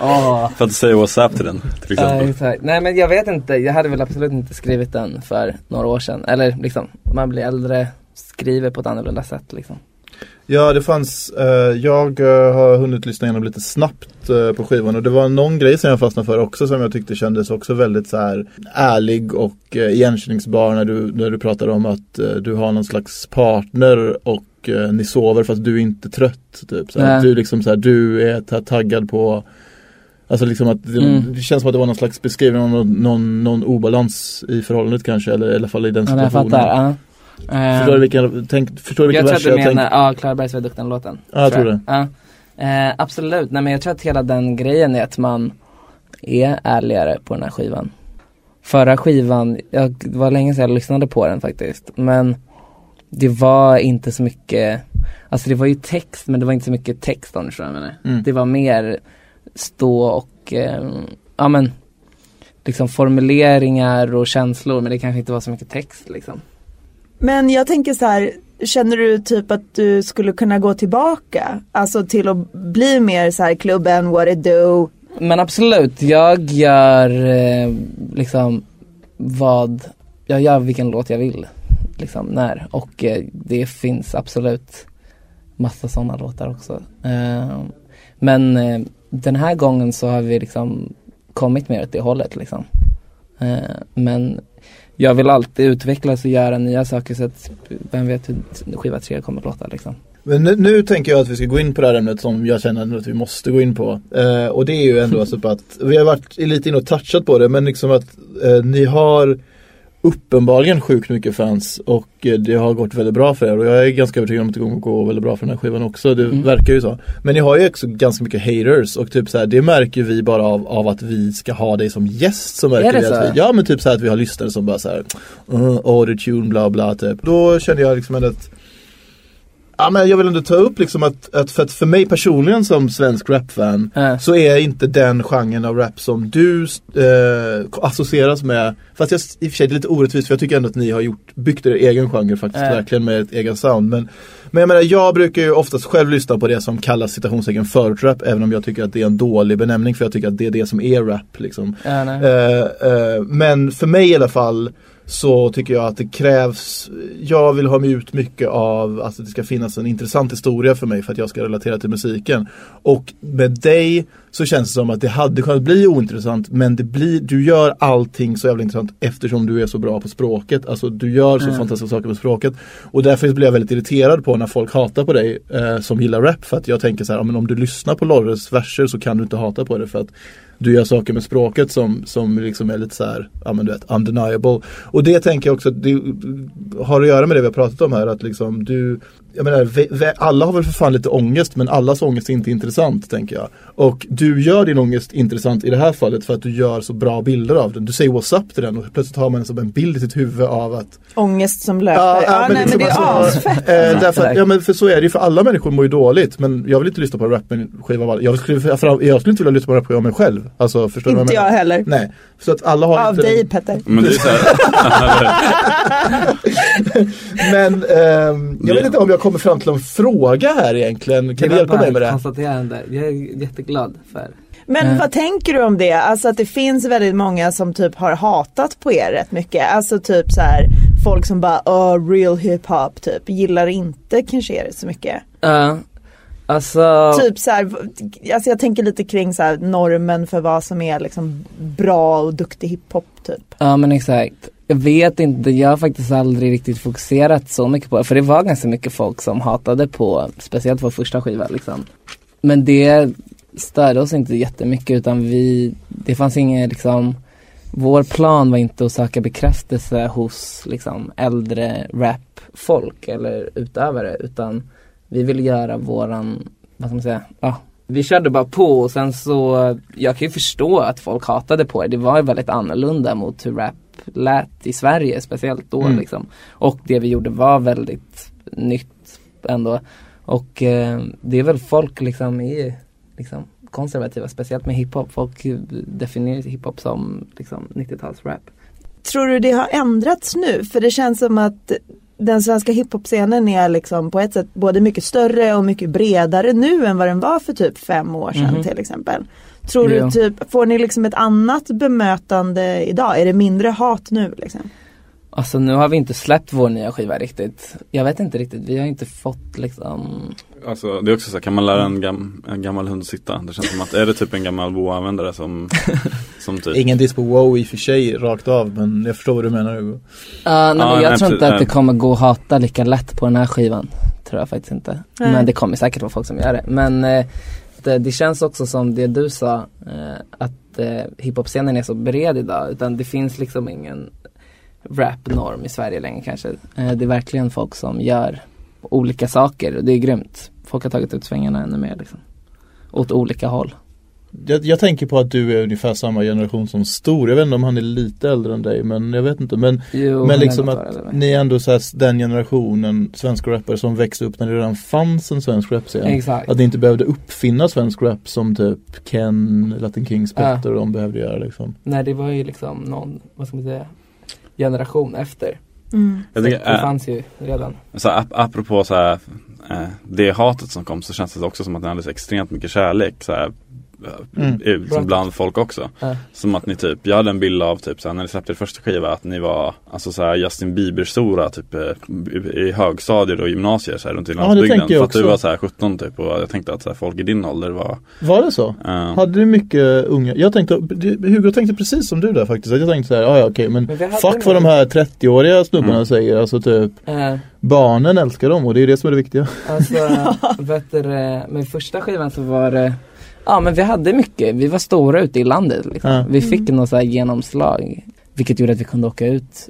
Åh. för att säga what's up till den till Ja, exempel. exakt. Nej men jag vet inte, jag hade väl absolut inte skrivit den för några år sedan. Eller liksom, man blir äldre, skriver på ett annorlunda sätt liksom. Ja, det fanns, eh, jag eh, har hunnit lyssna igenom lite snabbt eh, på skivan och det var någon grej som jag fastnade för också som jag tyckte kändes också väldigt så här ärlig och eh, igenkänningsbar när du, när du pratade om att eh, du har någon slags partner och eh, ni sover fast du är inte trött. Typ. Så att du liksom så här, du är ta- taggad på Alltså liksom att det, Mm. det känns som att det var någon slags beskrivning av någon, någon, någon obalans i förhållandet kanske eller i alla fall i den Ja, men jag situationen. fattar. Ja. Förstår du vilken, tänk, förstår du vilken jag tror vers att du jag menar, tänker? ja, Klara Bergström-låten. Ja, jag tror det. Ja. Eh, absolut, nej men jag tror att hela den grejen är att man är ärligare på den här skivan. Förra skivan, jag, det var länge sedan jag lyssnade på den faktiskt, men det var inte så mycket, alltså det var ju text men det var inte så mycket text om du förstår vad jag menar. Mm. Det var mer stå och, eh, ja men, liksom formuleringar och känslor men det kanske inte var så mycket text liksom. Men jag tänker så här, känner du typ att du skulle kunna gå tillbaka? Alltså till att bli mer så här klubben, what it do? Men absolut, jag gör eh, liksom vad, jag gör vilken låt jag vill. Liksom när och eh, det finns absolut massa sådana låtar också. Eh, men eh, den här gången så har vi liksom kommit mer åt det hållet liksom. Eh, men jag vill alltid utvecklas och göra nya saker så att vem vet hur skiva tre kommer att låta liksom. Men nu, nu tänker jag att vi ska gå in på det här ämnet som jag känner att vi måste gå in på. Eh, och det är ju ändå alltså att, vi har varit lite inne och touchat på det, men liksom att eh, ni har uppenbarligen sjukt mycket fans och eh, det har gått väldigt bra för er och jag är ganska övertygad om att det kommer gå väldigt bra för den här skivan också. Det Mm. verkar ju så. Men ni har ju också ganska mycket haters och typ så här, det märker vi bara av, av att vi ska ha dig som gäst. Så märker Är det att vi, ja men typ så här att vi har lyssnare som bara så här, uh, autotune bla bla typ. Då kände jag liksom att Ja men jag vill ändå ta upp liksom att, att för att för mig personligen som svensk rapfan Eh. så är inte den genren av rap som du eh, associeras med Fast jag, i och för sig det är lite orättvist för jag tycker ändå att ni har gjort, byggt er egen genre faktiskt Eh. verkligen med ett egen sound men Men jag menar jag brukar ju oftast själv lyssna på det som kallas citationstecken förortsrap även om jag tycker att det är en dålig benämning för jag tycker att det är det som är rap liksom eh, men för mig i alla fall så tycker jag att det krävs, jag vill ha ut mycket av att det ska finnas en intressant historia för mig för att jag ska relatera till musiken. Och med dig så känns det som att det hade kunnat bli ointressant men det blir, du gör allting så jävla intressant eftersom du är så bra på språket. Alltså du gör så Mm. fantastiska saker med språket. Och därför blir jag väldigt irriterad på när folk hatar på dig eh, som gillar rap för att jag tänker så här, ja, men om du lyssnar på Lorres verser så kan du inte hata på det för att du gör saker med språket som, som liksom är lite så här, ja men du vet, undeniable. Och det tänker jag också, det har att göra med det vi har pratat om här, att liksom du, jag menar, alla har väl för fan lite ångest, men allas ångest är inte intressant, tänker jag. Och du gör din ångest intressant i det här fallet för att du gör så bra bilder av den. Du säger what's up till den och plötsligt har man som en bild i sitt huvud av att Ångest som löper. Ja, nej men det är liksom asfett. Eh, därför, ja men för så är det ju för alla människor mår ju dåligt men jag vill inte lyssna på en rapskiva av alla. Jag skulle, jag skulle inte vilja lyssna på en rapskiva av mig själv. Alltså förstår du vad Inte jag menar? heller. Nej, så att alla har Av inte dig Petter. Men Men ehm, jag vet inte om jag kommer fram till en fråga här egentligen. Kan du hjälpa mig med det? konstaterande. Jag är jätteglad för. Men Eh. vad tänker du om det? Alltså att det finns väldigt många som typ har hatat på er rätt mycket. Alltså typ så här folk som bara oh, real hiphop typ gillar inte kanske er så mycket. Ja, alltså. Typ så här, alltså jag tänker lite kring så här normen för vad som är liksom bra och duktig hiphop typ. Ja men exakt. Jag vet inte, jag har faktiskt aldrig riktigt fokuserat så mycket på det. För det var ganska mycket folk som hatade på, speciellt vår första skiva liksom. Men det störde oss inte jättemycket utan vi, det fanns ingen liksom, vår plan var inte att söka bekräftelse hos liksom äldre rapfolk eller utövare utan vi ville göra våran, vad ska man säga, ja. Vi körde bara på och sen så, jag kan ju förstå att folk hatade på det. Det var ju väldigt annorlunda mot hur rap lät i Sverige, speciellt då Mm. liksom. Och det vi gjorde var väldigt nytt ändå. Och eh, det är väl folk liksom i liksom konservativa, speciellt med hiphop. Folk definierar hiphop som liksom 90-talsrap. Tror du det har ändrats nu? För det känns som att den svenska hiphop-scenen är liksom på ett sätt både mycket större och mycket bredare nu än vad den var för typ fem år sedan Mhm. till exempel. Tror Ja. du typ, får ni liksom ett annat bemötande idag? Är det mindre hat nu liksom? Alltså nu har vi inte släppt vår nya skiva riktigt. Jag vet inte riktigt, vi har inte fått liksom alltså, det är också så här, kan man lära en, gam, en gammal hund sitta? Det känns som att, är det typ en gammal Bo-användare som, som typ Ingen diss på wow i och för sig rakt av men jag förstår vad du menar Hugo. Ja, nej, men jag nej, tror inte precis, att det nej. kommer gå att hata lika lätt på den här skivan. Tror jag faktiskt inte. Nej. Men det kommer säkert vara folk som gör det. Men eh, det, det känns också som det du sa, eh, att eh, hiphop-scenen är så bred idag. Utan det finns liksom ingen rap-norm i Sverige längre kanske. Eh, det är verkligen folk som gör olika saker det är grymt. Folk har tagit ut svängarna ännu mer liksom. åt olika håll. Jag, jag tänker på att du är ungefär samma generation som Stor. Jag vet inte om han är lite äldre än dig men jag vet inte. Men, Jo, men liksom att ni är ändå så här, den generationen svenska rappare som växte upp när det redan fanns en svensk rapscen. Exakt. Att ni inte behövde uppfinna svensk rap som typ Ken, Latin Kings. Petter och de behövde göra liksom. Nej det var ju liksom någon, vad ska man säga, generation efter. Mm. Jag tycker, det äh, fanns ju redan. så ap apropå så här, eh, det hatet som kom så känns det också som att ni hade så extremt mycket kärlek så här, Mm. liksom bland folk också. Ja. Som att ni typ, jag hade en bild av typ så här, när ni släppte er första skiva att ni var alltså så här Justin Bieber stora typ eh, i- högstadier och gymnasier så här, runt i Ja, landsbygden. jag för att du var så här 17 typ och jag tänkte att så här, folk i din ålder var Var det så? eh, Hade du mycket unga? Jag tänkte, Hugo tänkte precis som du där faktiskt. Att Jag tänkte så här, ja ja okej men, Men hade fuck vad de här 30-åriga snubbarna Mm. säger. Alltså typ Eh, barnen älskar dem och det är det som är det viktiga. Alltså, vet du, med första skivan så var det Ja men vi hade mycket, vi var stora ute i landet liksom. Ja. Vi fick något så här genomslag Vilket gjorde att vi kunde åka ut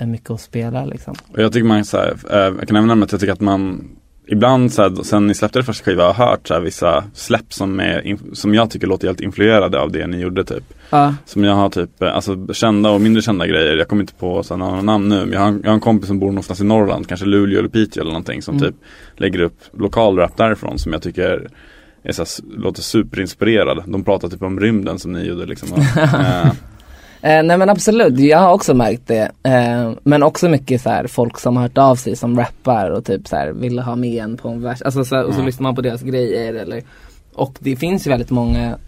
mycket och spela liksom Och jag tycker man så här, eh, jag kan nämna med att jag tycker att man Ibland så här, sen ni släppte er första skiva har jag hört så här, vissa släpp som, är, som jag tycker låter helt influerade av det ni gjorde typ. Ja, Som jag har typ, eh, alltså kända och mindre kända grejer. Jag kommer inte på så här, några namn nu men jag har, en- jag har en kompis som bor någonstans i Norrland, kanske Luleå eller Piteå eller någonting som Mm. typ lägger upp lokal rap därifrån som jag tycker är så här, låter superinspirerad. De pratar typ om rymden som ni gjorde liksom. Och, eh, Eh, nej men absolut, jag har också märkt det. Eh, men också mycket så här folk som har hört av sig som rappar och typ så här vill ha med en på en vers. Alltså så, och så Ja. lyssnar man på deras grejer eller Och det finns ju väldigt många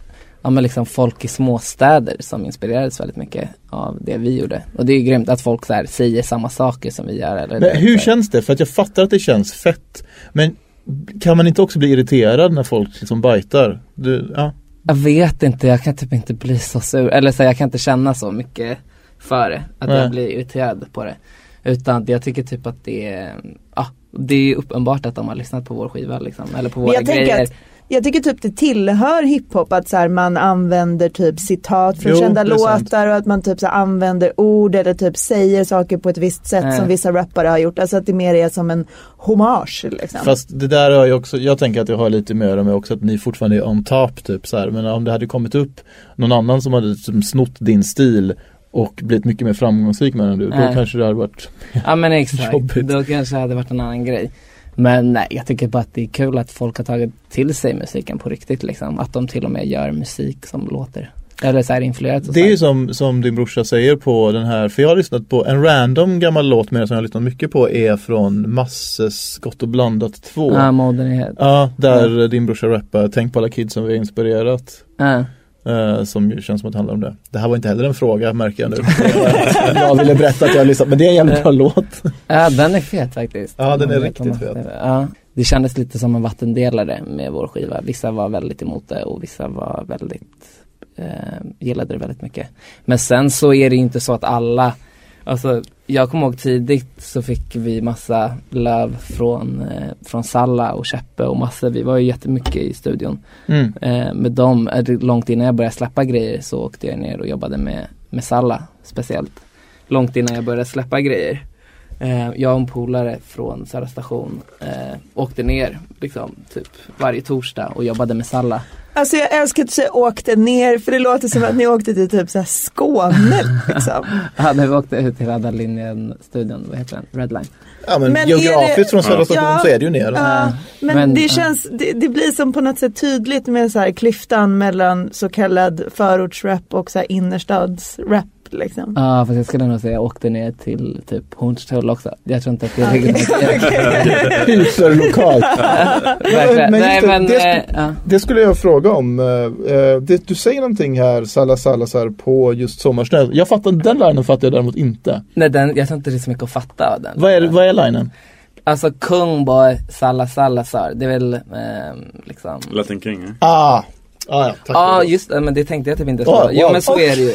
Ja men liksom folk i småstäder som inspirerades väldigt mycket av det vi gjorde. Och det är ju grymt att folk så här säger samma saker som vi gör. Eller Men hur här. känns det? För att jag fattar att det känns fett. Men kan man inte också bli irriterad när folk liksom bajtar? Du, ja. Jag vet inte, jag kan typ inte bli så sur. Eller så här, jag kan inte känna så mycket för det. Att Nej. jag blir irriterad på det. Utan jag tycker typ att det är, ja, det är uppenbart att de har lyssnat på vår skiva liksom. Eller på våra grejer. att jag tycker typ det tillhör hiphop att så här, man använder typ citat från Jo, kända låtar och att man typ så här, använder ord eller typ säger saker på ett visst sätt Nej. som vissa rappare har gjort. Alltså att det mer är som en hommage liksom. Fast det där har ju också, jag tänker att det har lite mer med också att ni fortfarande är on top typ så här. Men om det hade kommit upp någon annan som hade som snott din stil och blivit mycket mer framgångsrik med den än du, då Nej. kanske det hade varit Ja men exakt, Jobbigt. då kanske det hade varit en annan grej. Men nej, jag tycker bara att det är kul att folk har tagit till sig musiken på riktigt liksom. Att de till och med gör musik som låter. Eller så här influerat Det är ju som, som din brorsa säger på den här, för jag har lyssnat på en random gammal låt med som jag har lyssnat mycket på är från Masses Gott och blandat 2. här. Ja, modernhet. Ja, där din brorsa rappar Tänk på alla kids som vi har inspirerat. Ja. Eh, som ju känns som att det handlar om det. Det här var inte heller en fråga märker jag nu. jag ville berätta att jag har lyssnat, men det är en jävligt bra låt. Ja den är fet faktiskt. Ja, den är riktigt fet. det- Ja. Det kändes lite som en vattendelare med vår skiva. Vissa var väldigt emot det och vissa var väldigt, eh, gillade det väldigt mycket. Men sen så är det inte så att alla, alltså jag kommer ihåg tidigt så fick vi massa löv från, eh, från Salla och Käppe och massa, vi var ju jättemycket i studion. Mm. Eh, med dem, eh, långt innan jag började släppa grejer så åkte jag ner och jobbade med, med Salla speciellt. Långt innan jag började släppa grejer. Eh, jag och en polare från Södra station eh, åkte ner liksom typ varje torsdag och jobbade med Salla. Alltså jag älskar att du säger åkte ner för det låter som att ni åkte till typ så här Skåne liksom. Ja, när vi åkte ut till Röda linjen-studion, vad heter den? Redline. Ja men, Men är geografiskt det- från Södra Ja. station Ja. så är det ju ner. Ja, men, Men, det känns, det, det blir som på något sätt tydligt med så här klyftan mellan så kallad förortsrap och så här innerstadsrap liksom. Ja, fast jag skulle nog säga jag åkte ner till typ Hornstull också. Jag tror inte att det är Okej. riktigt. Hyperlokalt. Verkligen. Men Nej det, men, det eh, ja. Det skulle jag fråga om. eh, eh, det, du säger någonting här, Salla Salazar, på just Sommarsnö. Jag fattar, den linen fattar jag däremot inte. Nej den, jag tror inte det är så mycket att fatta av den. Vad är, vad är linen? Alltså kung boy, Salla Salazar, det är väl ehm, liksom Latin King. eh? Ah, ah ja, tack. Ja just det, men det tänkte jag typ inte Ja, så. Jo wow. men så är det ju.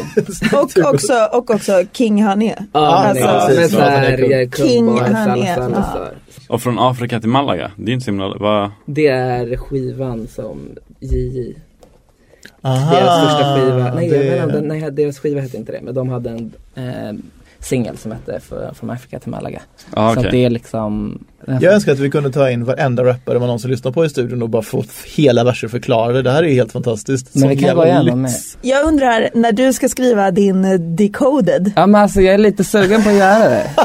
Och också, och också King han är. Ja Alltså, precis. Ja, kung King, boy, han Salla är- Salazar. Och från Afrika till Malaga, det är inte så himla, vad, Det är skivan som JJ, Aha, deras första skiva. Nej, jag det- om den- nej deras skiva hette inte det, men de hade en eh, singel som hette From Africa till Malaga. Ja, Så okej. att det är liksom Jag önskar att vi kunde ta in varenda rappare man någonsin lyssnar på i studion och bara få hela verser förklarade. Det här är helt fantastiskt. Men Sån vi kan gå igenom lyx. Jag undrar när du ska skriva din eh, decoded. Ja men alltså jag är lite sugen på att göra det.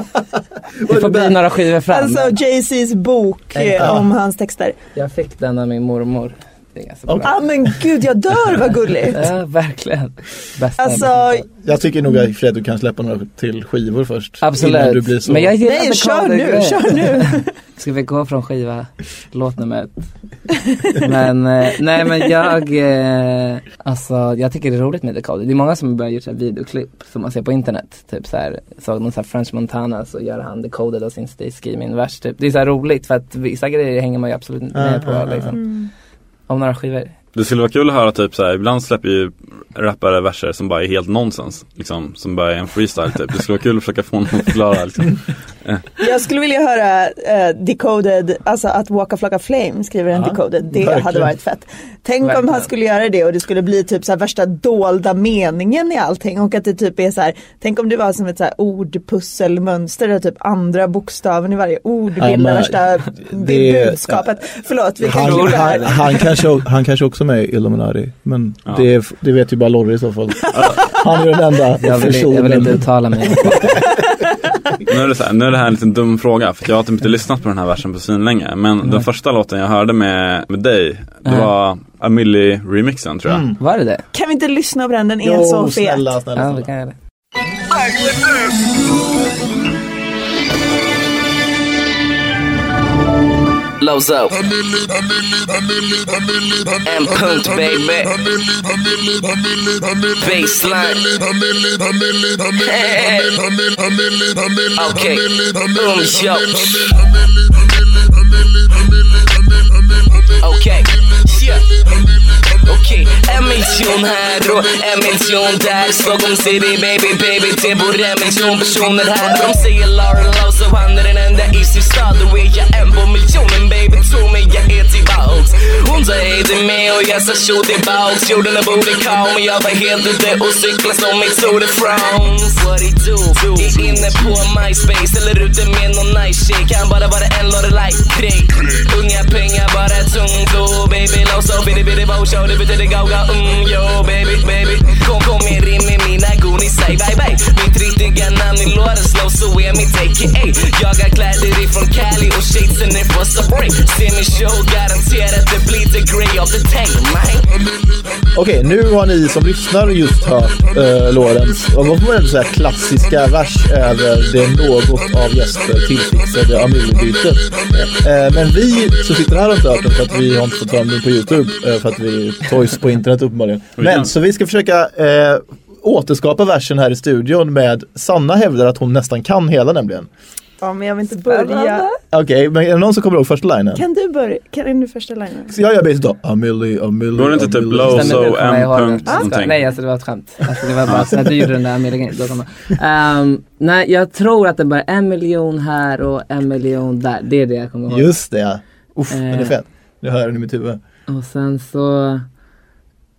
Det får bli några skivor fram. Alltså Jay-Z's bok eh, Ja. om hans texter. Jag fick den av min mormor. Det bra. Ja ah, men gud jag dör vad gulligt. Ja verkligen. Bästa Alltså, Jag tycker nog att Fred, du kan släppa några till skivor först. Innan du Absolut. blir så... Men jag gillar nej kör nu, Grey. kör nu. Ska vi gå från skiva, låt nummer ett. Men eh, nej men jag, eh, alltså jag tycker det är roligt med Calder. Det är många som har börjat göra så här videoklipp som man ser på internet. Typ så här, såg någon så här French Montana så gör han Decoded och sin Stay Scheming vers typ. Det är så här roligt för att vissa grejer hänger man ju absolut med på ja, ja. liksom. Mm. Om några skivor. Det skulle vara kul att höra typ såhär, ibland släpper ju rappare verser som bara är helt nonsens. Liksom, som bara är en freestyle typ. Det skulle vara kul att försöka få honom att förklara liksom. Jag skulle vilja höra eh, decoded, alltså att Walk a Flock of Flame skriver en Ja, decoded. Det verkligen. hade varit fett. Tänk om Verkligen. han skulle göra det och det skulle bli typ så här värsta dolda meningen i allting och att det typ är så här, tänk om det var som ett så här ordpusselmönster där typ andra bokstaven i varje ord Ja, bildar men värsta det- budskapet. Förlåt, vi kan Han, han, han, kanske, han kanske också med i Illuminati. Men Ja. det, det vet ju bara Lorry i så fall. Han är den enda Jag vill, jag vill inte uttala mig. Nu är, det så här, nu är det här en liten dum fråga för jag har typ inte lyssnat på den här versen på länge Men den första låten jag hörde med, med dig, det Ja. var Amilly remixen tror jag Mm. Var det det? Kan vi inte lyssna på den? Den är Jo, så fet. snälla, snälla, Ja snälla. kan Lozo. En punkt baby. Baseline. Okej, um yo. Okej, yeah. Okej, en miljon här och en miljon där. Stockholm city baby baby Det bor en miljon personer här. De säger Lauren Lowe så han är den enda i sin stad. Då är jag en på miljonen baby Tro mig jag är tillbaks. Hon sa hej till mig och jag sa tjo tillbaks Jorden är borde kaos men jag var helt ute och cykla som i Tour de France. What it do? Är inne på MySpace eller ute med någon nice tjej Kan bara vara en Lorelai-grej. Unga pengar bara tungt då baby Low so bitty bitty bow show go mm yo baby baby. Kom kom rim mina goonies säg bye bye Mitt riktiga namn är Lawrence Low så är mitt a.k.a. Jag har kläder ifrån Cali och shadesen är från Subway Se min show garanterat det blir the grey of the day man Okej, nu har ni som lyssnar just hört uh, Lorentz. Vad får man ändå säga klassiska vers över det något av Jesper tillfixade Amelie-bytet. Eh, men vi som sitter här har inte hört den för att vi har inte fått fram den på Youtube. eh, för att vi är toys på internet uppenbarligen. Men så vi ska försöka eh, återskapa versen här i studion med Sanna hävdar att hon nästan kan hela nämligen. Ja men jag vill inte börja. Okej, men är det någon som kommer ihåg första linen? Kan du börja? Kan du första linjen? Så jag gör basic då. Amelie, Amelie, Går det inte typ Amelie. low Stämmer so ihåg punkt det? Nej alltså det var ett skämt. Alltså, det var bara när du gjorde den där jag. um, nej jag tror att det bara är en miljon här och en miljon där. Det är det jag kommer ihåg. Just det ja. Uff, den är Eh. fet. Nu hör jag den i mitt huvud. Och sen så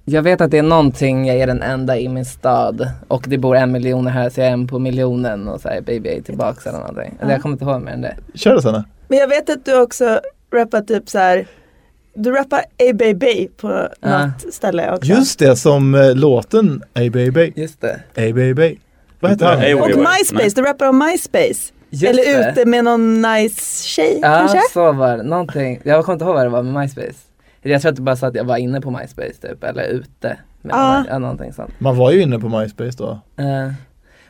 Jag vet att det är någonting, jag är den enda i min stad och det bor en miljon här så jag är en på miljonen och så här, baby jag är tillbaks eller någonting. Eller jag kommer inte ihåg mer än det. Kör det Sanna. Men jag vet att du också rappar typ så här. Du rappar A Baby på Ja. något ställe också. Just det, som eh, låten Hey baby, Just det. hey baby. Vad heter? Hey Och. MySpace, Nej. du rappar om MySpace. Just Eller det. ute med någon nice tjej Ja kanske? så var det, någonting. Jag kommer inte ihåg vad det var med MySpace. Jag tror att det bara så att jag var inne på MySpace typ, eller ute. Med Ja. ja. någonting sånt. Man var ju inne på MySpace då. Eh,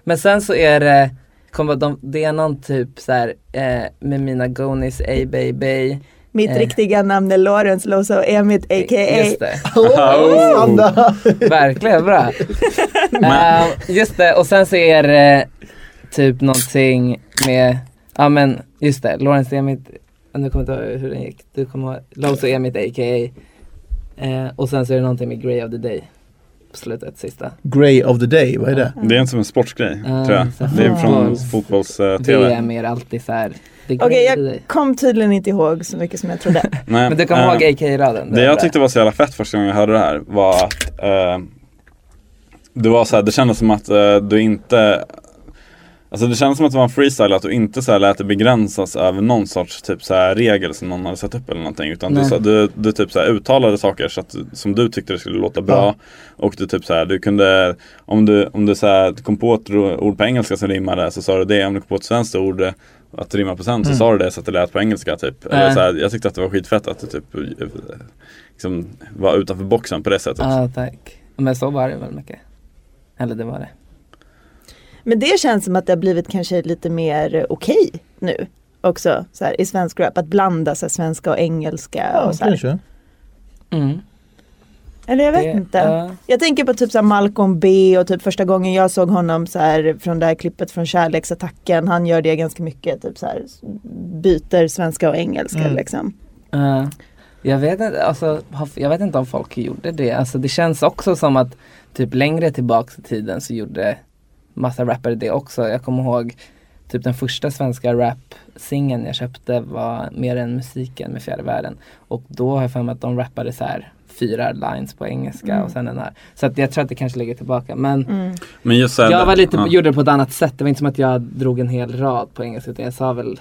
men sen så är det, kommer de, det är någon typ så här eh, med mina goonies, A baby. Mitt Eh. riktiga namn är Lawrence Loso, är mitt a.k.a. Just det. Oh, Sanna! Verkligen bra. Eh, just det, och sen så är det typ någonting med, ja men just det, Lawrence är mitt, nu kommer jag inte ihåg hur den gick. Du kommer Loso är mitt a.k.a. Eh, och sen så är det någonting med Grey of the Day. På slutet, sista. Grey of the day, vad är det? Det är inte som en sportsgrej, Ja, tror jag. Det är från fotbolls- fotbolls-tv. VM är alltid så här. det är Okej, jag kom tydligen inte ihåg så mycket som jag trodde. Nej, Men du kommer eh, ihåg a.k.a.-raden? Det jag tyckte var så jävla fett första gången jag hörde det här var att eh, det var så här, det kändes som att eh, du inte Alltså det känns som att det var en freestyle, att du inte så här lät det begränsas över någon sorts typ så här regel som någon hade satt upp eller någonting. Utan du, Nej. du, du typ så här uttalade saker så att, som du tyckte det skulle låta bra. Och du typ så här, du kunde, om du, om du så här, kom på ett ord på engelska som rimmade så sa du det. Om du kom på ett svenskt ord att rimma på sen så Mm. sa du det så att det lät på engelska typ. Eller Äh. så här, jag tyckte att det var skitfett att du typ liksom, var utanför boxen på det sättet. Ja tack. Men så var det väl mycket. Eller det var det. Men det känns som att det har blivit kanske lite mer okej nu också så här, i svensk rap. Att blanda så här, svenska och engelska Ja, och så kanske. Mm. Eller jag vet Det- inte. ja. Jag tänker på typ så här Malcolm B och typ första gången jag såg honom så här från det här klippet från Kärleksattacken. Han gör det ganska mycket, typ så här byter svenska och engelska Mm. liksom. Ja. jag, vet inte, alltså, jag vet inte om folk gjorde det. Alltså, det känns också som att typ längre tillbaks i tiden så gjorde massa rappare det också. Jag kommer ihåg typ den första svenska rap-singeln jag köpte var Mer än musiken med Fjärde världen. Och då har jag för mig att de rappade så här fyra lines på engelska Mm. och sen den här. Så att jag tror att det kanske ligger tillbaka. Men Mm. Men jag var lite, ja. gjorde det på ett annat sätt. Det var inte som att jag drog en hel rad på engelska utan jag sa väl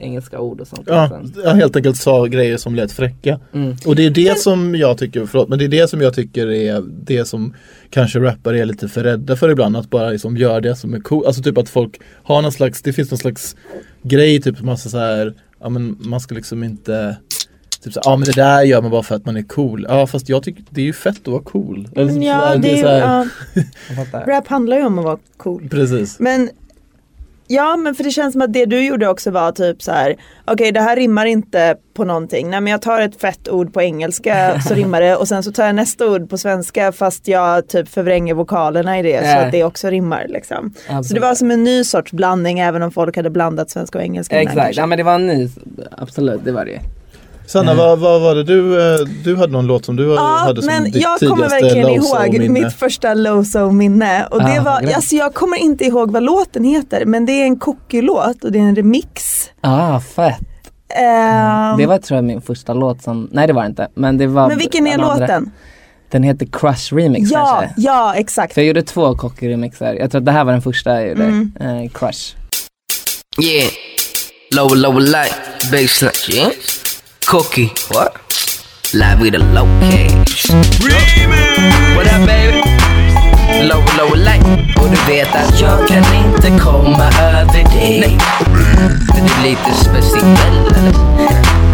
engelska ord och sånt. Ja, jag helt enkelt sa grejer som lät fräcka. Mm. Och det är det som jag tycker, förlåt, men det är det som jag tycker är det som kanske rappare är lite för rädda för ibland. Att bara liksom göra det som är coolt. Alltså typ att folk har någon slags, det finns någon slags grej, typ massa så här, ja men man ska liksom inte Typ så, ja men det där gör man bara för att man är cool. Ja fast jag tycker det är ju fett att vara cool. Eller Men typ ja, det är så är, här, ja, rap handlar ju om att vara cool. Precis. Men Ja men för det känns som att det du gjorde också var typ så här Okej det här rimmar inte på någonting. Nej men jag tar ett fett ord på engelska så rimmar det och sen så tar jag nästa ord på svenska fast jag typ förvränger vokalerna i det så Ja. att det också rimmar liksom. Så Absolut. det var som en ny sorts blandning även om folk hade blandat svenska och engelska Exakt, ja men det var en ny, absolut det var det Sanna, Eh. vad, vad var det du, eh, du hade någon låt som du Ja, hade som men ditt jag kommer verkligen ihåg mitt första Low minne och det Ah, var, grymt. alltså jag kommer inte ihåg vad låten heter men det är en Cookie-låt och det är en remix. Ah fett. Ehm, det var tror jag min första låt som, nej det var det inte. Men det var men vilken är andra. låten? Den heter Crush Remix Ja, kanske. ja exakt. För jag gjorde två Cocky-remixer. Jag tror att det här var den första jag gjorde. Mm. Eh, Crush. Yeah. Lower, lower light, baseline. Yeah. Cookie. What? Live with a low cash. What up baby? Lower, lower light. Och du vet att jag kan inte komma över dig. För du är lite speciell eller?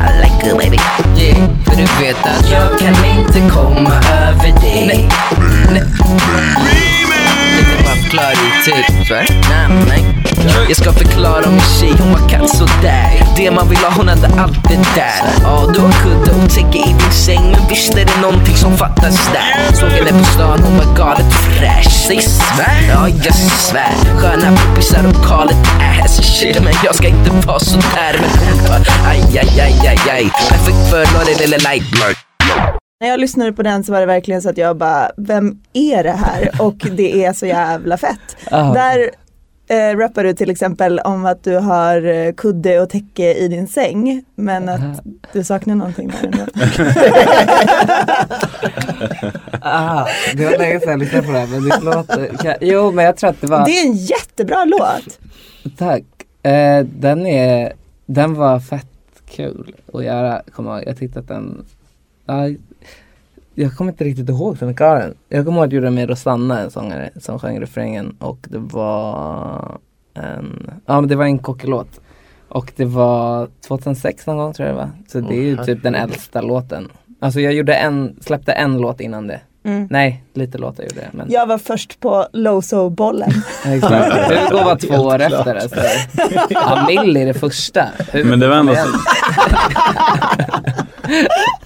I like it baby. Yeah. För du vet att jag kan inte komma över dig. Nej. Nej. Lite typ. Eh? Nej. Jag ska förklara min tjej, hon var katt sådär. Det man vill ha, hon hade allt det där. Ja, du har kudde och täcke i din säng. Men visst är det någonting som fattas där. Såg henne på stan, hon var galet fräsch. Säg svär, ja jag svär. Sköna popisar och kalet ass. Shit, men jag ska inte vara sådär. Men hon bara, aj, aj, aj, aj, aj. Perfekt för Lorry Lille light när jag lyssnade på den så var det verkligen så att jag bara, vem är det här? Och det är så jävla fett. Ah, Där eh, rappar du till exempel om att du har eh, kudde och täcke i din säng men att du saknar någonting där ändå. ah, det var länge sedan jag lyssnade på det här men det låter, jo men jag tror att det var, Det är en jättebra låt. tack. Eh, den är, den var fett kul att göra, kommer jag ihåg. Jag tyckte att den, ja, jag kommer inte riktigt ihåg så mycket av den. Jag kommer ihåg att jag gjorde den med Rosanna, en sångare som sjöng refrängen och det var en, ja men det var en kockelåt. Och det var 2006 någon gång tror jag det var. Så det är ju typ den äldsta låten. Alltså jag gjorde en, släppte en låt innan det. Mm. Nej, lite låtar gjorde jag. Men... Jag var först på Loso-bollen. Exakt. Hugo var två år efter. Alltså. Är det första. Hugo, Men det var ändå.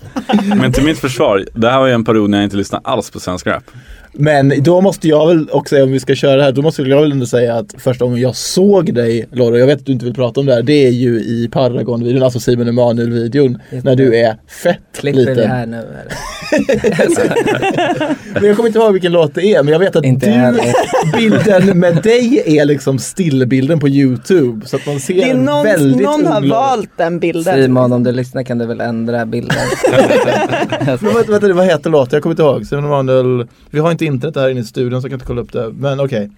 Men till mitt försvar, det här var ju en period när jag inte lyssnade alls på svensk rap. Men då måste jag väl också, om vi ska köra det här, då måste jag väl ändå säga att första gången jag såg dig Loro, jag vet att du inte vill prata om det här, det är ju i Paragon-videon, alltså Simon Emanuel-videon, när du är fett Klipper vi liten. här nu eller? Men jag kommer inte ihåg vilken låt det är, men jag vet att Inte du, bilden med dig är liksom stillbilden på YouTube. Så att man ser Det är någon, väldigt någon har valt den bilden. Simon om du lyssnar kan du väl ändra bilden. Men vänta, vänta, vad heter låten? Jag kommer inte ihåg. Simon Emanuel, vi har inte internet här inne i studion så jag kan inte kolla upp det. Men okej.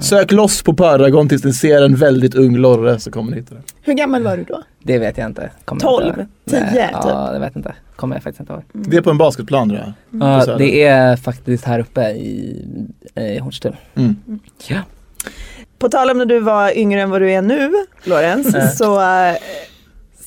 Sök loss på Paragon tills ni ser en väldigt ung Lorre så kommer ni hitta det. Hur gammal var du då? Det vet jag inte. Kommer 12? inte. 10 Nej, typ? Ja, jag vet inte. Kommer jag faktiskt inte ihåg. Det är på en basketplan tror jag. på Ja, det är faktiskt här uppe i, i Hornstull. Mm. Ja. På tal om när du var yngre än vad du är nu, Lorenz, så, eh,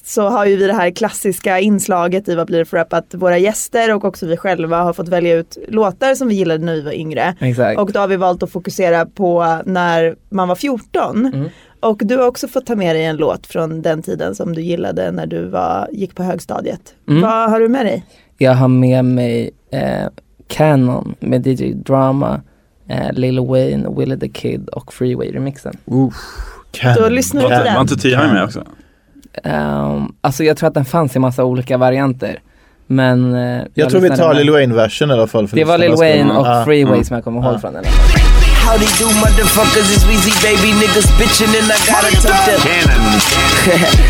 så har ju vi det här klassiska inslaget i Vad blir det för rap att våra gäster och också vi själva har fått välja ut låtar som vi gillade när vi var yngre. Exakt. Och då har vi valt att fokusera på när man var 14. Mm. Och du har också fått ta med dig en låt från den tiden som du gillade när du var, gick på högstadiet. Mm. Vad har du med dig? Jag har med mig eh, Canon med DJ Drama, eh, Lil Wayne, Willie the Kid och Freeway remixen. Can, Då lyssnar vi på den. var inte T.I. med också? Um, alltså jag tror att den fanns i massa olika varianter. Men eh, Jag tror vi tar Lil Wayne-versen i alla fall. för Det var Lil. Wayne och Ja. Freeway Mm. som jag kommer ihåg Ja. från den. Howdy do, motherfuckers, it's Weezy Baby. Niggas bitching and I gotta tuck them.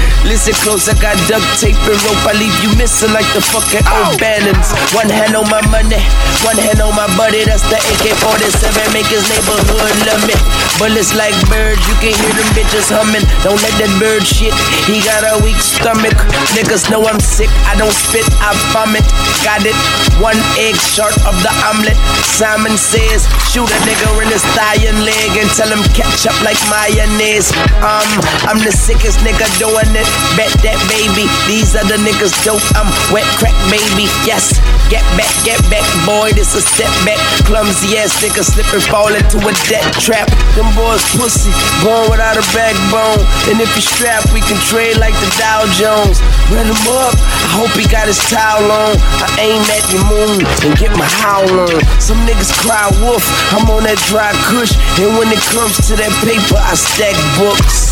Listen close, I got duct tape and rope. I leave you missing like the fucking old Bannons. One hand on my money, one hand on my buddy. That's the AK-47, make his neighborhood love me. Bullets like birds, you can hear them bitches humming. Don't let that bird shit, he got a weak stomach. Niggas know I'm sick, I don't spit, I vomit. Got it, one egg short of the omelet. Simon says, shoot a nigga in his thigh and leg and tell him catch up like mayonnaise. Um, I'm the sickest nigga doing it. Bet that baby, these other niggas dope. I'm wet crack baby, yes. Get back, get back, boy, this a step back. Clumsy ass nigga slip and fall into a debt trap. Them boys pussy, born without a backbone. And if you strap, we can trade like the Dow Jones. Run him up, I hope he got his towel on. I aim at your moon and get my howl on. Some niggas cry wolf, I'm on that dry kush. And when it comes to that paper, I stack books.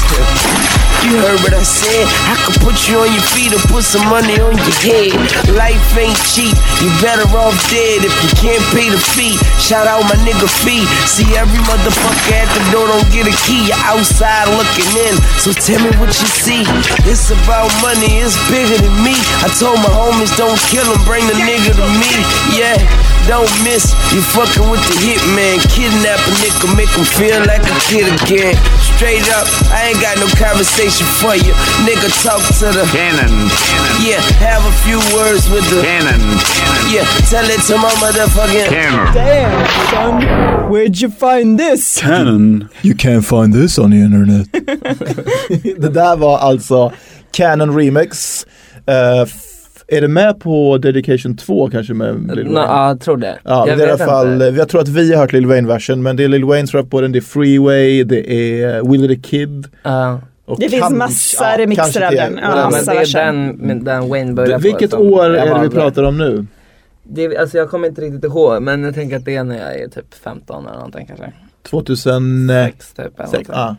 You heard what I said. I could put you on your feet or put some money on your head. Life ain't cheap. You better off dead if you can't pay the fee. Shout out my nigga fee. See every motherfucker at the door don't get a key. You're outside looking in. So tell me what you see. It's about money. It's bigger than me. I told my homies don't kill him. Bring the nigga to me. Yeah. Don't miss, you fucking with the hitman. Kidnap a nigga, make him feel like a kid again. Straight up, I ain't got no conversation for you. Nigga, talk to the Cannon, Yeah, have a few words with the cannon, Yeah, tell it to my motherfucking cannon, Damn son, where'd you find this? cannon. You can't find this on the internet. det där var alltså Canon Remix. F- är det med på Dedication 2 kanske med Lil Wayne? Ja, jag tror det. Ja, jag i vet alla fall, inte. jag tror att vi har hört Lil Wayne-versen men det är Lil Waynes rap på den, det är Freeway, det är Willie the Kid. Ja. Och Det finns massa remixer av den. Ja. Ja, men det är den, den Wayne börjar på. Vilket som år är det vi pratar om nu? Det, alltså jag kommer inte riktigt ihåg men jag tänker att det är när jag är typ 15 eller någonting kanske. 2006? Sex typ eller. Ja.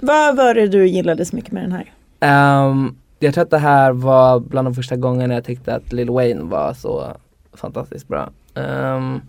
Vad var det du gillade så mycket med den här? Ehm, jag tror att det här var bland de första gångerna jag tyckte att Lil Wayne var så fantastiskt bra. Ehm,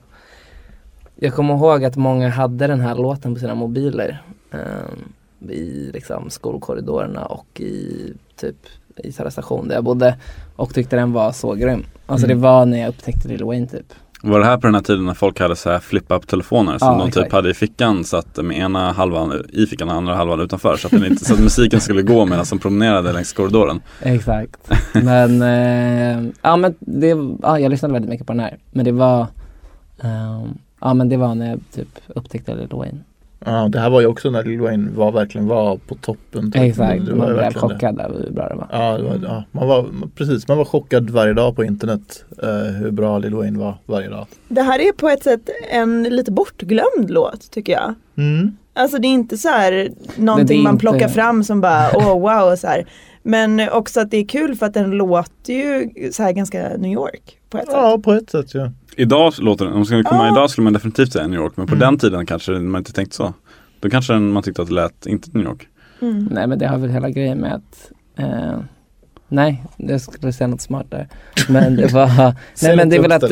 jag kommer ihåg att många hade den här låten på sina mobiler. ehm, I liksom skolkorridorerna och i typ i Södra station där jag bodde. Och tyckte den var så grym. Alltså Mm. det var när jag upptäckte Lil Wayne typ. Var det här på den här tiden när folk hade så här flip-up-telefoner som Ja, de typ exakt. hade i fickan satt med ena halvan i fickan och andra halvan utanför så att, den inte, så att musiken skulle gå medan de promenerade längs korridoren. Exakt. Men, eh, ja men det, ja, jag lyssnade väldigt mycket på den här. Men det var, ehm, ja men det var när jag typ upptäckte Lil Wayne. Ja, det här var ju också när Lil Wayne var, verkligen var på toppen. typ. Exakt, Det var man blev chockad över hur bra det var. Ja, det var, ja, man var, precis, man var chockad varje dag på internet eh, hur bra Lil Wayne var varje dag. Det här är på ett sätt en lite bortglömd låt tycker jag. Mm. Alltså det är inte så här någonting man inte- plockar fram som bara åh wow och så här. Men också att det är kul för att den låter ju så här ganska New York på ett sätt. Ja, på ett sätt ja. Idag låter den, om skulle komma Ja. idag skulle man definitivt säga New York men på Mm. den tiden kanske man inte tänkt så. Då kanske man tyckte att det lät inte New York. Mm. Nej men det har väl hela grejen med att eh, Nej, jag skulle säga något smart där. Men det var, nej men det är väl att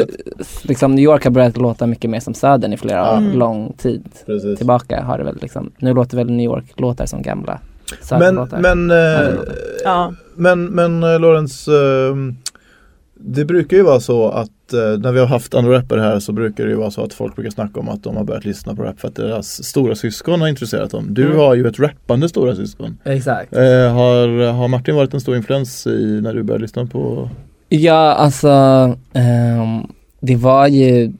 liksom New York har börjat låta mycket mer som Södern i flera Mm. lång tid Precis. tillbaka har det väl liksom, nu låter väl New York låtar som gamla Men, men, låter. Ja. men, men eh, Lawrence, eh, det brukar ju vara så att eh, när vi har haft andra rappare här så brukar det ju vara så att folk brukar snacka om att de har börjat lyssna på rap för att deras stora syskon har intresserat dem. Du Mm. har ju ett rappande stora syskon. Exakt. Eh, har, har Martin varit en stor influens i när du började lyssna på Ja, alltså ehm, det var ju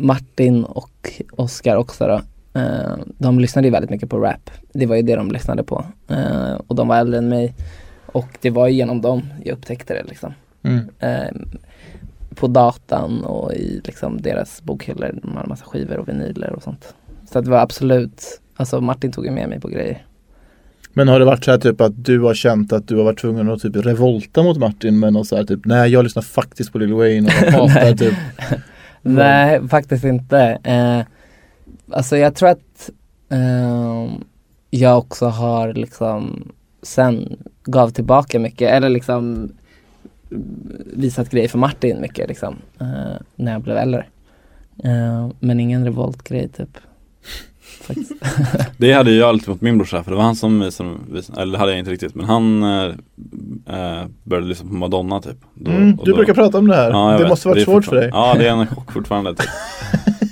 Martin och Oskar också då. Eh, de lyssnade ju väldigt mycket på rap. Det var ju det de lyssnade på. Eh, och de var äldre än mig. Och det var ju genom dem jag upptäckte det liksom. Mm. Eh, på datan och i liksom deras bokhyllor. De hade massa skivor och vinyler och sånt. Så att det var absolut, alltså Martin tog ju med mig på grejer. Men har det varit så här typ att du har känt att du har varit tvungen att typ revolta mot Martin med något så här typ nej jag lyssnar faktiskt på Lil Wayne och hatar Nej. typ Nej, faktiskt inte. Eh, alltså jag tror att eh, jag också har liksom sen gav tillbaka mycket eller liksom visat grejer för Martin mycket liksom eh, när jag blev äldre. Eh, men ingen revoltgrej typ. Det hade jag lite mot min brorsa för det var han som visade, visade eller hade jag inte riktigt men han eh, eh, började lyssna på Madonna typ. Då- mm, och Du då- brukar prata om det här. Ja, det vet. måste varit svårt för dig. Ja det är en chock fortfarande typ.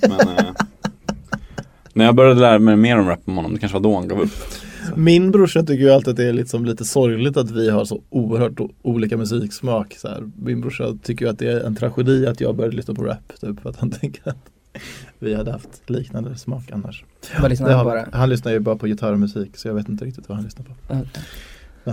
Men eh, när jag började lära mig mer om rap om honom, det kanske var då han gav upp. Min brorsa tycker ju alltid att det är liksom lite sorgligt att vi har så oerhört olika musiksmak. Så här. Min brorsa tycker ju att det är en tragedi att jag började lyssna på rap. Typ, för att han tänker att vi hade haft liknande smak annars. Vad lyssnar på då? han lyssnar ju bara på gitarr och musik så jag vet inte riktigt vad han lyssnar på. Men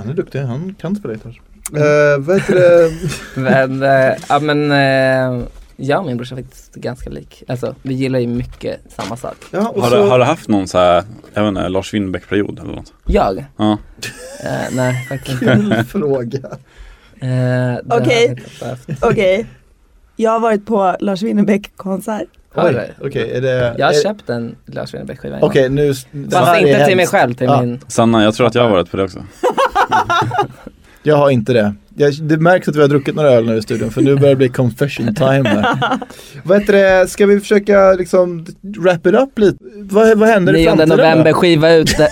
han är duktig, han kan spela gitarr. Uh, vad heter det? Men, eh, ja men eh, jag och min brorsa är faktiskt ganska lik. Alltså vi gillar ju mycket samma sak. Ja, och Har, så, du, har du haft någon så här, jag vet inte, Lars Winnerbäck-period eller något? Jag? Ja. Eh, nej faktiskt inte. Kul fråga. Eh, Okej. Okej. Jag har varit på Lars Winnerbäck konsert. Har du? Oj, Okej, är det... Jag har är- köpt en Lars Winnerbäck skiva en gång. Okej, nu... det här Fast inte till mig hemskt. själv, till Ja. min Sanna, jag tror att jag har varit på det också. Jag har inte det. Jag, det märks att vi har druckit några öl nu i studion för nu börjar det bli confession time här. Vad heter det, ska vi försöka liksom wrap it up lite? Vad, vad händer i 9 framtiden? november, då? skiva ute.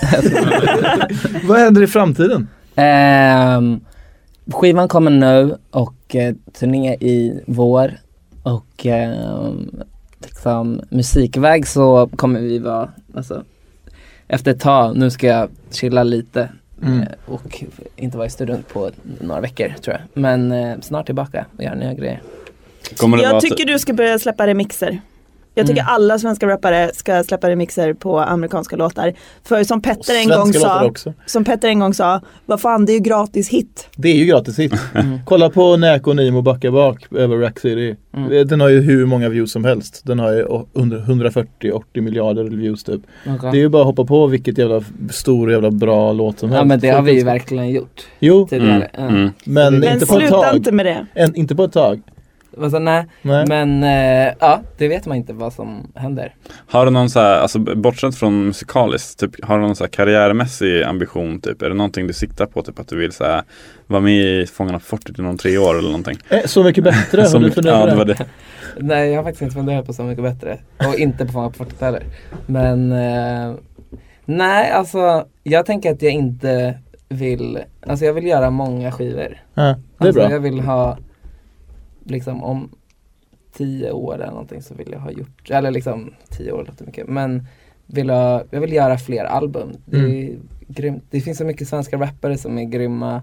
Vad händer i framtiden? Ehm, skivan kommer nu och eh, turné i vår och ehm, liksom musikväg så kommer vi vara, alltså efter ett tag, nu ska jag chilla lite Mm. eh, och inte vara i studion på några veckor tror jag. Men eh, snart tillbaka och göra nya grejer. Jag tycker du ska börja släppa remixer. Jag tycker Mm. alla svenska rappare ska släppa remixer på amerikanska låtar. För som Petter en gång sa, också. som Petter en gång sa, vad fan det är ju gratis hit. Det är ju gratis hit. Mm. Kolla på Näko Nimo backa bak över Rack City. Mm. Den har ju hur många views som helst. Den har ju o- under 140-80 miljarder views typ. Okej. Det är ju bara att hoppa på vilket jävla stor jävla bra låt som helst. Ja men det har vi ju verkligen gjort Jo. Mm, mm. men, Men inte på ett sluta tag. inte med det. En, inte på ett tag. Alltså, nej, Nej. men eh, ja, det vet man inte vad som händer. Har du någon så här, alltså bortsett från musikaliskt, typ, har du någon så här karriärmässig ambition typ? Är det någonting du siktar på, typ att du vill så här, vara med i Fångarna på fortet inom tre år eller någonting? Eh, Så mycket bättre, har du funderat ja, det var det. Nej jag har faktiskt inte funderat på Så mycket bättre. Och inte på Fångar på fortet heller. Men eh, nej alltså jag tänker att jag inte vill, alltså jag vill göra många skivor. Ja, det är Alltså bra. jag vill ha, liksom om tio år eller någonting så vill jag ha gjort, eller liksom tio år låter mycket, men vill ha, jag vill göra fler album. Det är Mm. grymt. Det finns så mycket svenska rappare som är grymma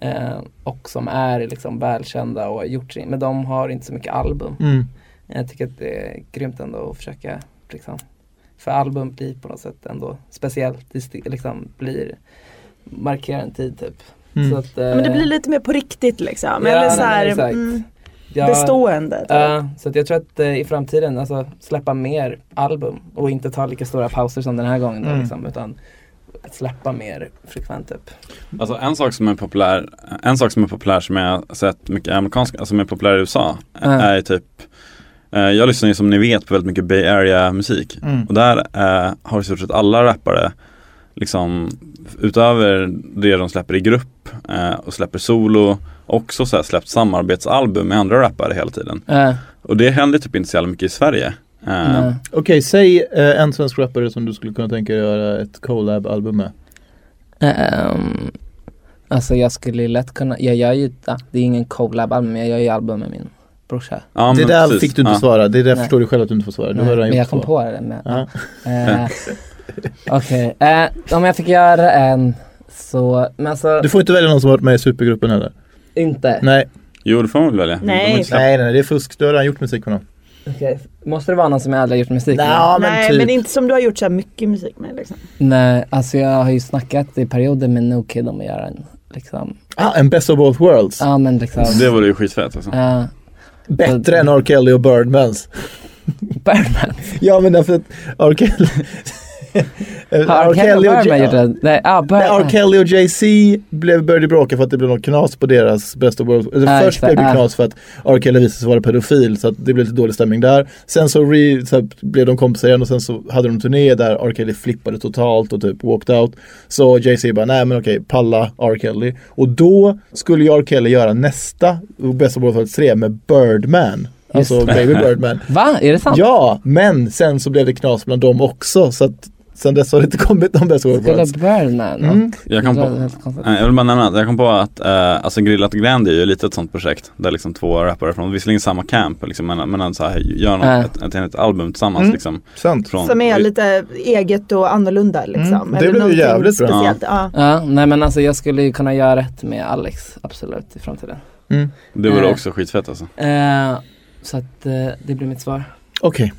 eh, och som är liksom välkända och har gjort sin, men de har inte så mycket album. Mm. Jag tycker att det är grymt ändå att försöka liksom, för album blir på något sätt ändå speciellt, det liksom blir, markerar en tid typ. Mm. Så att, eh, Men det blir lite mer på riktigt liksom. Ja, Eller nej, så här, men mm, jag- bestående. typ. Ja, så att jag tror att eh, i framtiden, alltså släppa mer album och inte ta lika stora pauser som den här gången då, Mm. liksom, utan släppa mer frekvent typ. Alltså en sak som är populär, en sak som är populär som jag har sett mycket amerikansk, alltså som är populär i USA, Ja. är typ eh, jag lyssnar ju som ni vet på väldigt mycket Bay Area musik Mm. och där eh, har i stort sett alla rappare liksom utöver det de släpper i grupp eh, och släpper solo också så här släppt samarbetsalbum med andra rappare hela tiden. Uh, Och det händer typ inte så jävla mycket i Sverige. Eh, Okej, säg eh, en svensk rappare som du skulle kunna tänka dig göra ett collab-album med. Ehm, alltså jag skulle lätt kunna, jag gör ju, ja, det är ingen collab album men jag gör ju album med min brorsa. Ja, det där precis. fick du inte ja. svara, det där Nej. förstår du själv att du inte får svara. Du har men jag kom två. på det. Men, Ja. Eh, Okej, eh, om jag fick göra en så, men alltså Du får inte välja någon som har varit med i supergruppen heller. inte. Nej, Jo det får man väl välja. Nej. Nej, nej, det är fusk. Du har redan gjort musik med dem. Okej, Måste det vara någon som jag aldrig har gjort musik med? Ja, men Nej typ. men inte som du har gjort så här mycket musik med liksom. Nej, alltså jag har ju snackat i perioder med No Kid om att göra en liksom, Ah, en best of both worlds. ja men liksom, Det vore ju skitfett alltså. ja, Bättre än R. Kelly och Birdmans. Birdman. Ja men därför att R. Kelly... Har Kelly och det? Nej, Birdman. R. Kelly och Jay-Z blev, började bråka för att det blev något knas på deras Best of World. Eller Ja, först exakt, blev det ja. knas för att R. Kelly visade sig vara pedofil så att det blev lite dålig stämning där. Sen så, re, så blev de kompisar igen och sen så hade de en turné där R. Kelly flippade totalt och typ walked out. Så Jay-Z bara, nej men okej, palla R. Kelly. Och då skulle ju R. Kelly göra nästa Best of World 3 med Birdman. Alltså Just. Baby Birdman. Va? Är det sant? Ja, men sen så blev det knas bland dem också så att sen dess har det inte kommit någon Best World Skulle Worlds. Birdman? Mm. Jag kom på, jag vill bara nämna att jag kom på att eh, alltså Grillat Grandi är ju lite ett sånt projekt där liksom två rappare från visserligen samma camp liksom, men, men så här, gör något, Äh. ett, ett, ett album tillsammans Mm. liksom. Sant. Från, Som är lite eget och annorlunda liksom. Mm, det blev ju jävligt bra. speciellt. Ja. Ja, nej men alltså jag skulle ju kunna göra ett med Alex, absolut, i framtiden. Mm. Det vore Eh. också skitfett alltså. Eh, så att eh, det blir mitt svar. Okej,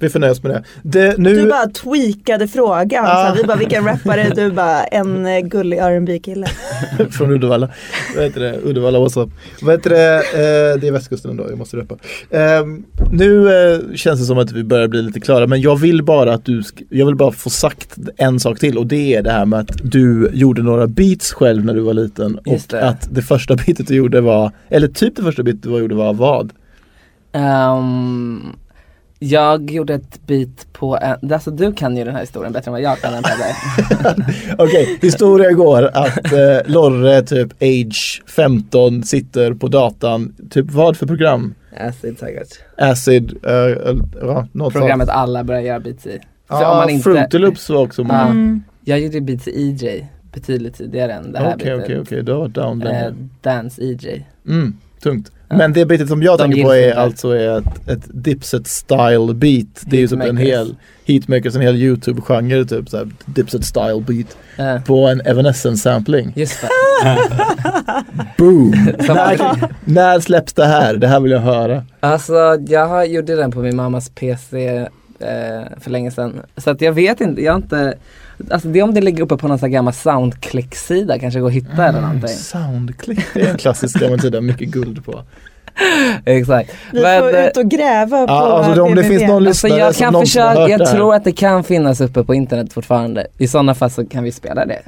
vi får nöja oss med det. det nu, Du bara tweakade frågan. Här, vi bara, vilken rappare? Du bara, en eh, gullig rb kille från Uddevalla. Vad heter det? Uddevalla, up? Vad heter det? Eh, det är västkusten ändå, jag måste rappa. Eh, nu eh, känns det som att vi börjar bli lite klara, men jag vill bara att du, jag vill bara få sagt en sak till och det är det här med att du gjorde några beats själv när du var liten Just och det. att det första beatet du gjorde var, eller typ det första beatet du gjorde var vad? Ehm, jag gjorde ett beat på en, alltså du kan ju den här historien bättre än vad jag kan den Peder. Okej, historia går att eh, Lorre typ age 15 sitter på datan, typ vad för program? Acid säkert. Acid, eller, ja, något Programmet alla börjar göra beats i. Ja, man inte- Fruity Loops var också med. Ja. Mm. Jag gjorde beats i EJ betydligt tidigare än det här Okej, beatet. okej, okej, du har varit down. Eh, Dance EJ. Mm, tungt. Ja. Men det beatet som jag De tänker på är alltså är ett, ett Dipset style beat. Det är ju typ en hel Heatmakers, en hel YouTube-genre typ såhär Dipset style beat Eh, på en Evanescence sampling. just det. Boom! När, när släpps det här? Det här vill jag höra. Alltså jag har- gjorde den på min mammas PC eh, för länge sedan. Så att jag vet inte, jag har inte Alltså det är om det ligger uppe på någon sån här gammal Soundclick-sida kanske går att hitta eller någonting. Soundclick, det är en klassisk gammal sida, mycket guld på. Exakt. Vi Men, får eh, ut och gräva på Ja, alltså om det finns någon Alltså lyssnare jag som kan försöka, jag tror att det kan finnas uppe på internet fortfarande. I sådana fall så kan vi spela det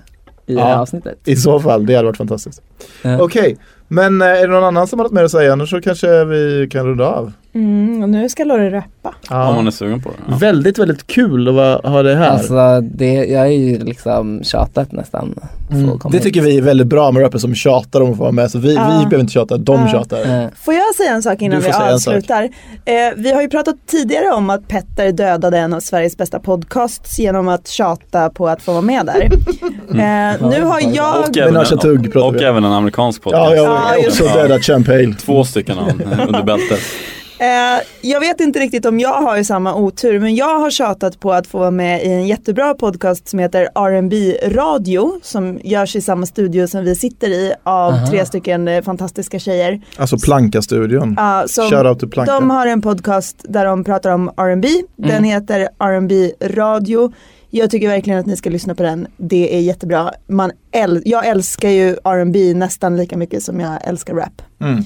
i det här Ja. avsnittet. I så fall, det hade varit fantastiskt. Ja. Okej, men eh, är det någon annan som har något mer att säga? Annars så kanske vi kan runda av. Mm, och nu ska Lorre rappa. Om man är sugen på det. Ja. Väldigt, väldigt kul att ha det här. Alltså det, jag är ju liksom tjatat nästan. Mm. Det hit. tycker vi är väldigt bra med rappare som tjatar om att få vara med. Så vi, Ja. vi behöver inte tjata, de Ja. tjatar. Eh, Får jag säga en sak innan Du vi får säga en sak. avslutar? Eh, vi har ju pratat tidigare om att Petter dödade en av Sveriges bästa podcasts genom att tjata på att få vara med där. eh, nu har jag... Och även, en, och vi. även en amerikansk podcast. Ja, jag Ja, har också dödat Champagne. Två stycken under bältet. Eh, jag vet inte riktigt om jag har ju samma otur men jag har tjatat på att få vara med i en jättebra podcast som heter R&B radio som görs i samma studio som vi sitter i av Aha. tre stycken eh, fantastiska tjejer. Alltså Planka-studion. Ja, out till Planka. De har en podcast där de pratar om R&B. Den Mm. heter R&B radio. Jag tycker verkligen att ni ska lyssna på den. Det är jättebra. Man äl- jag älskar ju R&B nästan lika mycket som jag älskar rap. Mm.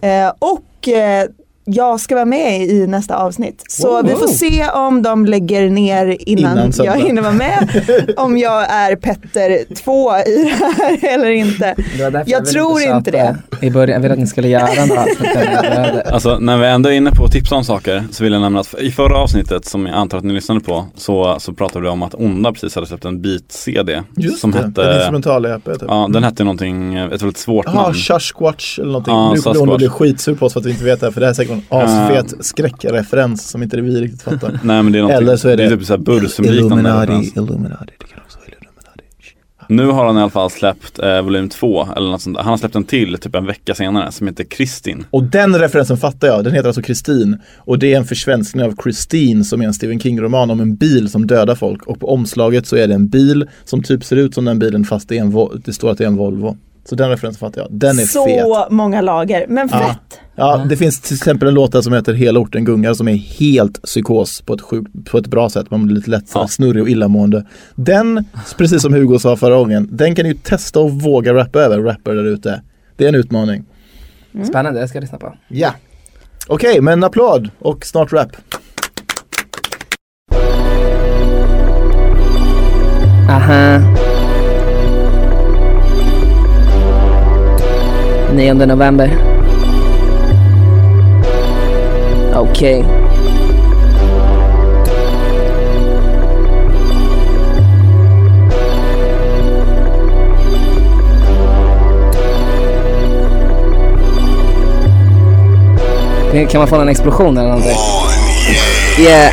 Eh, och eh, jag ska vara med i nästa avsnitt. Så Wow. vi får se om de lägger ner innan, Innan jag hinner vara med. om jag är Petter 2 i det här eller inte. Jag ville tror inte det. I början, jag ville att ni skulle göra jag behövde- Alltså när vi ändå är inne på att tipsa om saker så vill jag nämna att i förra avsnittet som jag antar att ni lyssnade på så, så pratade vi om att Onda precis hade släppt en beat-CD Just som det, en hette instrumental-EP typ. Ja, den hette någonting, ett väldigt svårt Jaha, namn. Sasquatch eller någonting. Ja, nu kommer hon bli skitsur på oss för att vi inte vet det här, för det här är säkert en asfet skräckreferens som inte vi riktigt fattar. Nej men det är någonting, Eller så är det typ såhär Bursum-liknande Illuminati. Illuminati, det kan också vara Illuminati. Nu har han i alla fall släppt eh, volym 2 eller något sånt där. Han har släppt en till typ en vecka senare som heter Kristin. Och den referensen fattar jag. Den heter alltså Kristin. Och det är en försvenskning av Christine som är en Stephen King-roman om en bil som dödar folk. Och på omslaget så är det en bil som typ ser ut som den bilen fast det, är en det står att det är en Volvo. Så den referensen fattar jag. Den är Så fet. många lager, men Ja. fett. Ja, det finns till exempel en låt där som heter Hela orten gungar som är helt psykos på ett, sjukt, på ett bra sätt. Man blir lite lätt så Ja. snurrig och illamående. Den, precis som Hugo sa förra gången, den kan ni ju testa och våga rappa över, rappare där ute. Det är en utmaning. Spännande, jag ska lyssna på. Ja. Okej, men applåd och snart rap. Aha. 9 november. Okej. Kan- Kan man få en explosion eller någonting? Yeah.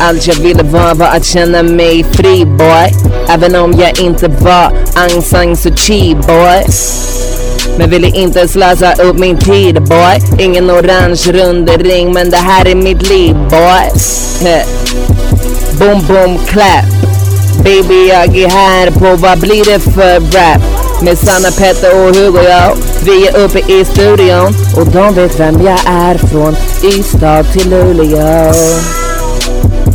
Allt jag ville var, var att känna mig fri boy Även om jag inte var Aung San Suu Kyi boy men ville inte slösa upp min tid boy? Ingen orange rundring men det här är mitt liv boy Boom boom clap. Baby jag är här på vad blir det för rap? Med Sanna, Petter och Hugo jag Vi är uppe i studion. Och de vet vem jag är från Ystad till Luleå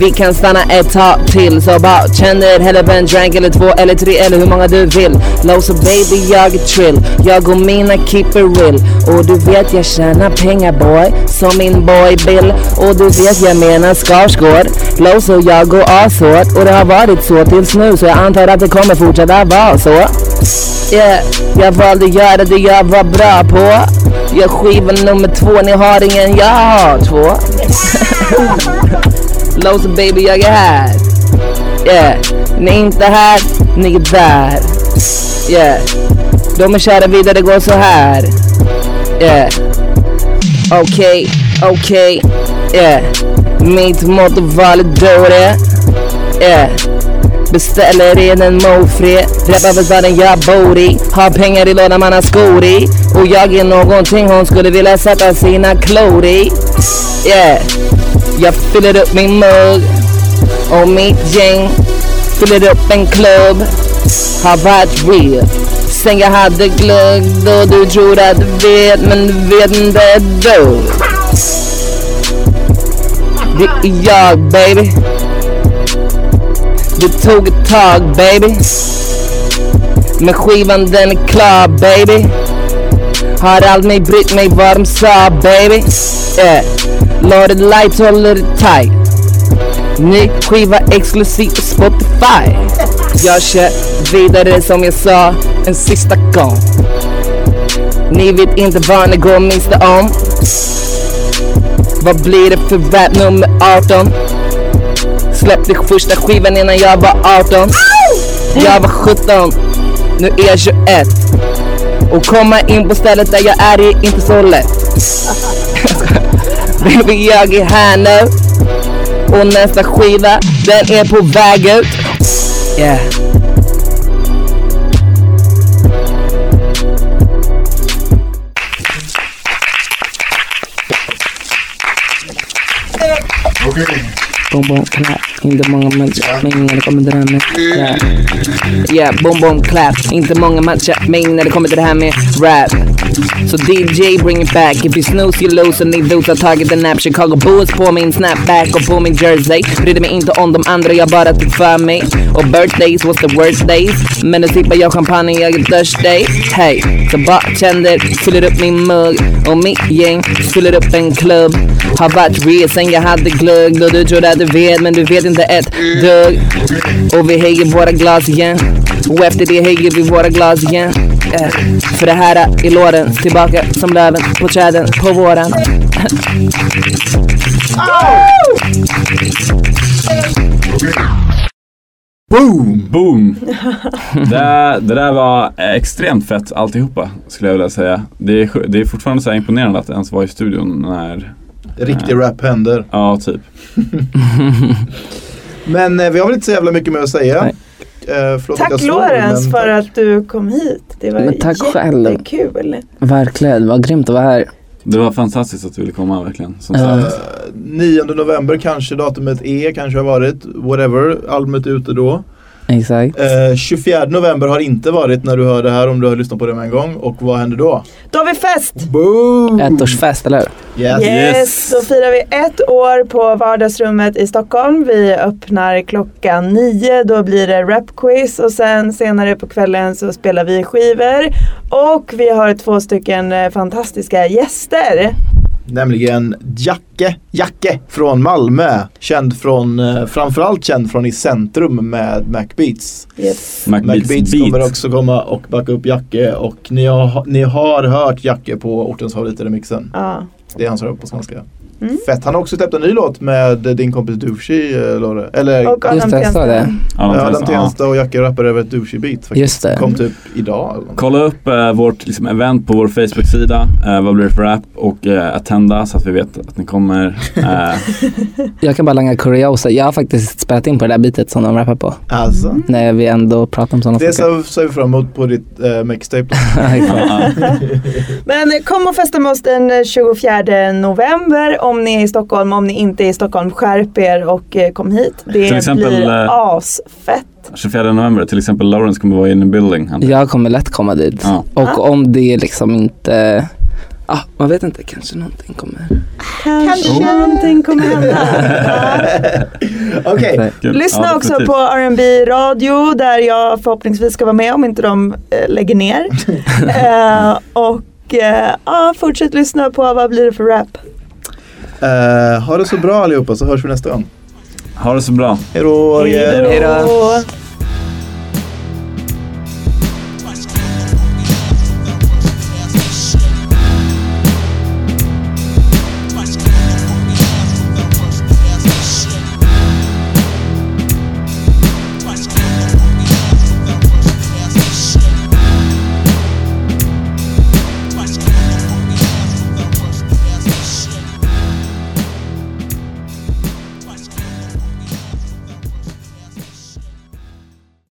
vi kan stanna ett tag till. Så bara känner hellre på en drank eller två eller tre eller hur många du vill. Losa baby jag är trill, jag och mina keep it real. Och du vet jag tjänar pengar boy, som min boy Bill. Och du vet jag menar Skarsgård Losa jag går ashårt och det har varit så tills nu så jag antar att det kommer fortsätta vara så. Yeah, jag valde göra det jag var bra på. Jag skiva nummer två, ni har ingen, jag har två. Losa baby jag är här. Yeah, ni är inte här, ni är där. Yeah, de är kära vidare, går så här. Yeah. Okej, okej, yeah. Mitt motto validore. dåre. Yeah. Beställer in en mofri Rappar för staden jag bor i. Har pengar i lådan man har skor i. Och jag är någonting hon skulle vilja sätta sina klor i. Yeah. Jag fyller upp min mugg Och mitt gäng Fyller upp en klubb Har varit real? Sen jag hade glögg då du tror att du vet men du vet inte då Det är jag baby. Det tog ett tag baby. Men skivan den är klar baby. Har aldrig brytt mig vad de sa baby. Yeah. Lord the lights håller det tight. Ny skiva exklusiv på Spotify. Jag kör vidare som jag sa en sista gång. Ni vet inte vad ni går miste om. Vad blir det för rap nummer 18? Släppte första skivan innan jag var 18 Jag var 17, nu är jag 21 Och komma in på stället där jag är är inte så lätt. Baby jag är här nu Och nästa skiva, den är på väg ut. Yeah. Boom boom clap, inte många matcher mig när det kommer till det här med rap. Yeah, boom boom clap, inte många matcher mig när det kommer till det här med rap. Så DJ bring it back, if you snooze you lose and ni vet har tagit en nap. Chicago Bulls på min snapback och på min jersey. Brydde mig inte om de andra, jag bara tog för mig. Och birthdays was the worst days. Men nu sippar jag champagne, jag är törstig. Hey, så bartender fyller upp min mugg och mitt gäng fyller upp en klubb. Har varit real sen jag hade glögg då du tror att du vet men du vet inte ett dugg. Och vi höjer våra glas igen. Och efter det höjer vi våra glas igen. Eh, För det här är låren tillbaka som löven på träden på våren. Boom! Boom! det, det där var extremt fett alltihopa skulle jag vilja säga. Det är, det är fortfarande så här imponerande att ens var i studion när, Riktig rap händer. ja typ. Men eh, vi har väl inte så jävla mycket mer att säga. Nej. Eh, förlåt Tack Lorentz men för tack. att du kom hit. Det var Men tack själv. jättekul. Verkligen, vad grymt att vara här. Det var fantastiskt att du ville komma verkligen. Som sagt. Eh, 9 november kanske datumet är, kanske har varit. Whatever, albumet är ute då. Exakt. Eh, 24 november har inte varit när du hör det här om du har lyssnat på det med en gång. Och vad händer då? Då har vi fest! Boom! Ettårsfest, eller hur? Yes. Yes. Yes. Då firar vi ett år på vardagsrummet i Stockholm. Vi öppnar klockan nio. Då blir det rapquiz och sen senare på kvällen så spelar vi skivor. Och vi har två stycken eh, fantastiska gäster. Nämligen Jacke, Jacke från Malmö. Känd från, eh, framförallt känd från I Centrum med Macbeats. Yes. Macbeats Macbeats Beat. kommer också komma och backa upp Jacke och ni har, ni har hört Jacke på Ortens favorit-remixen. Ja. Det är hans röst på skånska. Mm. Fett. Han har också släppt en ny låt med din kompis Douchey, eh, Lore. Eller Och Adam Just det, jag sa Tensta. det. Adam ja, Adam Tensta, och Jacke rappar över ett Douchey-beat faktiskt. Just det. Kom typ idag. eller. Kolla upp eh, vårt liksom, event på vår Facebook-sida. Eh, vad blir det för rap? Och eh, attenda så att vi vet att ni kommer. Eh, Jag kan bara langa kuriosa. Jag har faktiskt spelat in på det där bitet som de rappar på. Alltså. När vi ändå pratar om sådana Det saker. ser ser vi fram emot på ditt eh, mixtape. Men kom och festa med oss den 24 november om ni är i Stockholm. Om ni inte är i Stockholm, skärp er och eh, kom hit. Det Till exempel, blir eh, asfett. 24 november till exempel Lawrence kommer vara in the building. jag. Kommer lätt komma dit. Ja. Och om det liksom inte... Ah, man vet inte, kanske någonting kommer. Kanske någonting kommer hända. Ja. Okej. Kul. Lyssna Ja, också på R&B radio där jag förhoppningsvis ska vara med om inte de eh, lägger ner. eh, och ja, fortsätt lyssna på vad blir det för rap. Eh, ha det så bra allihopa så hörs vi nästa gång. Ha det så bra. Hej då! Hej då. Hej då.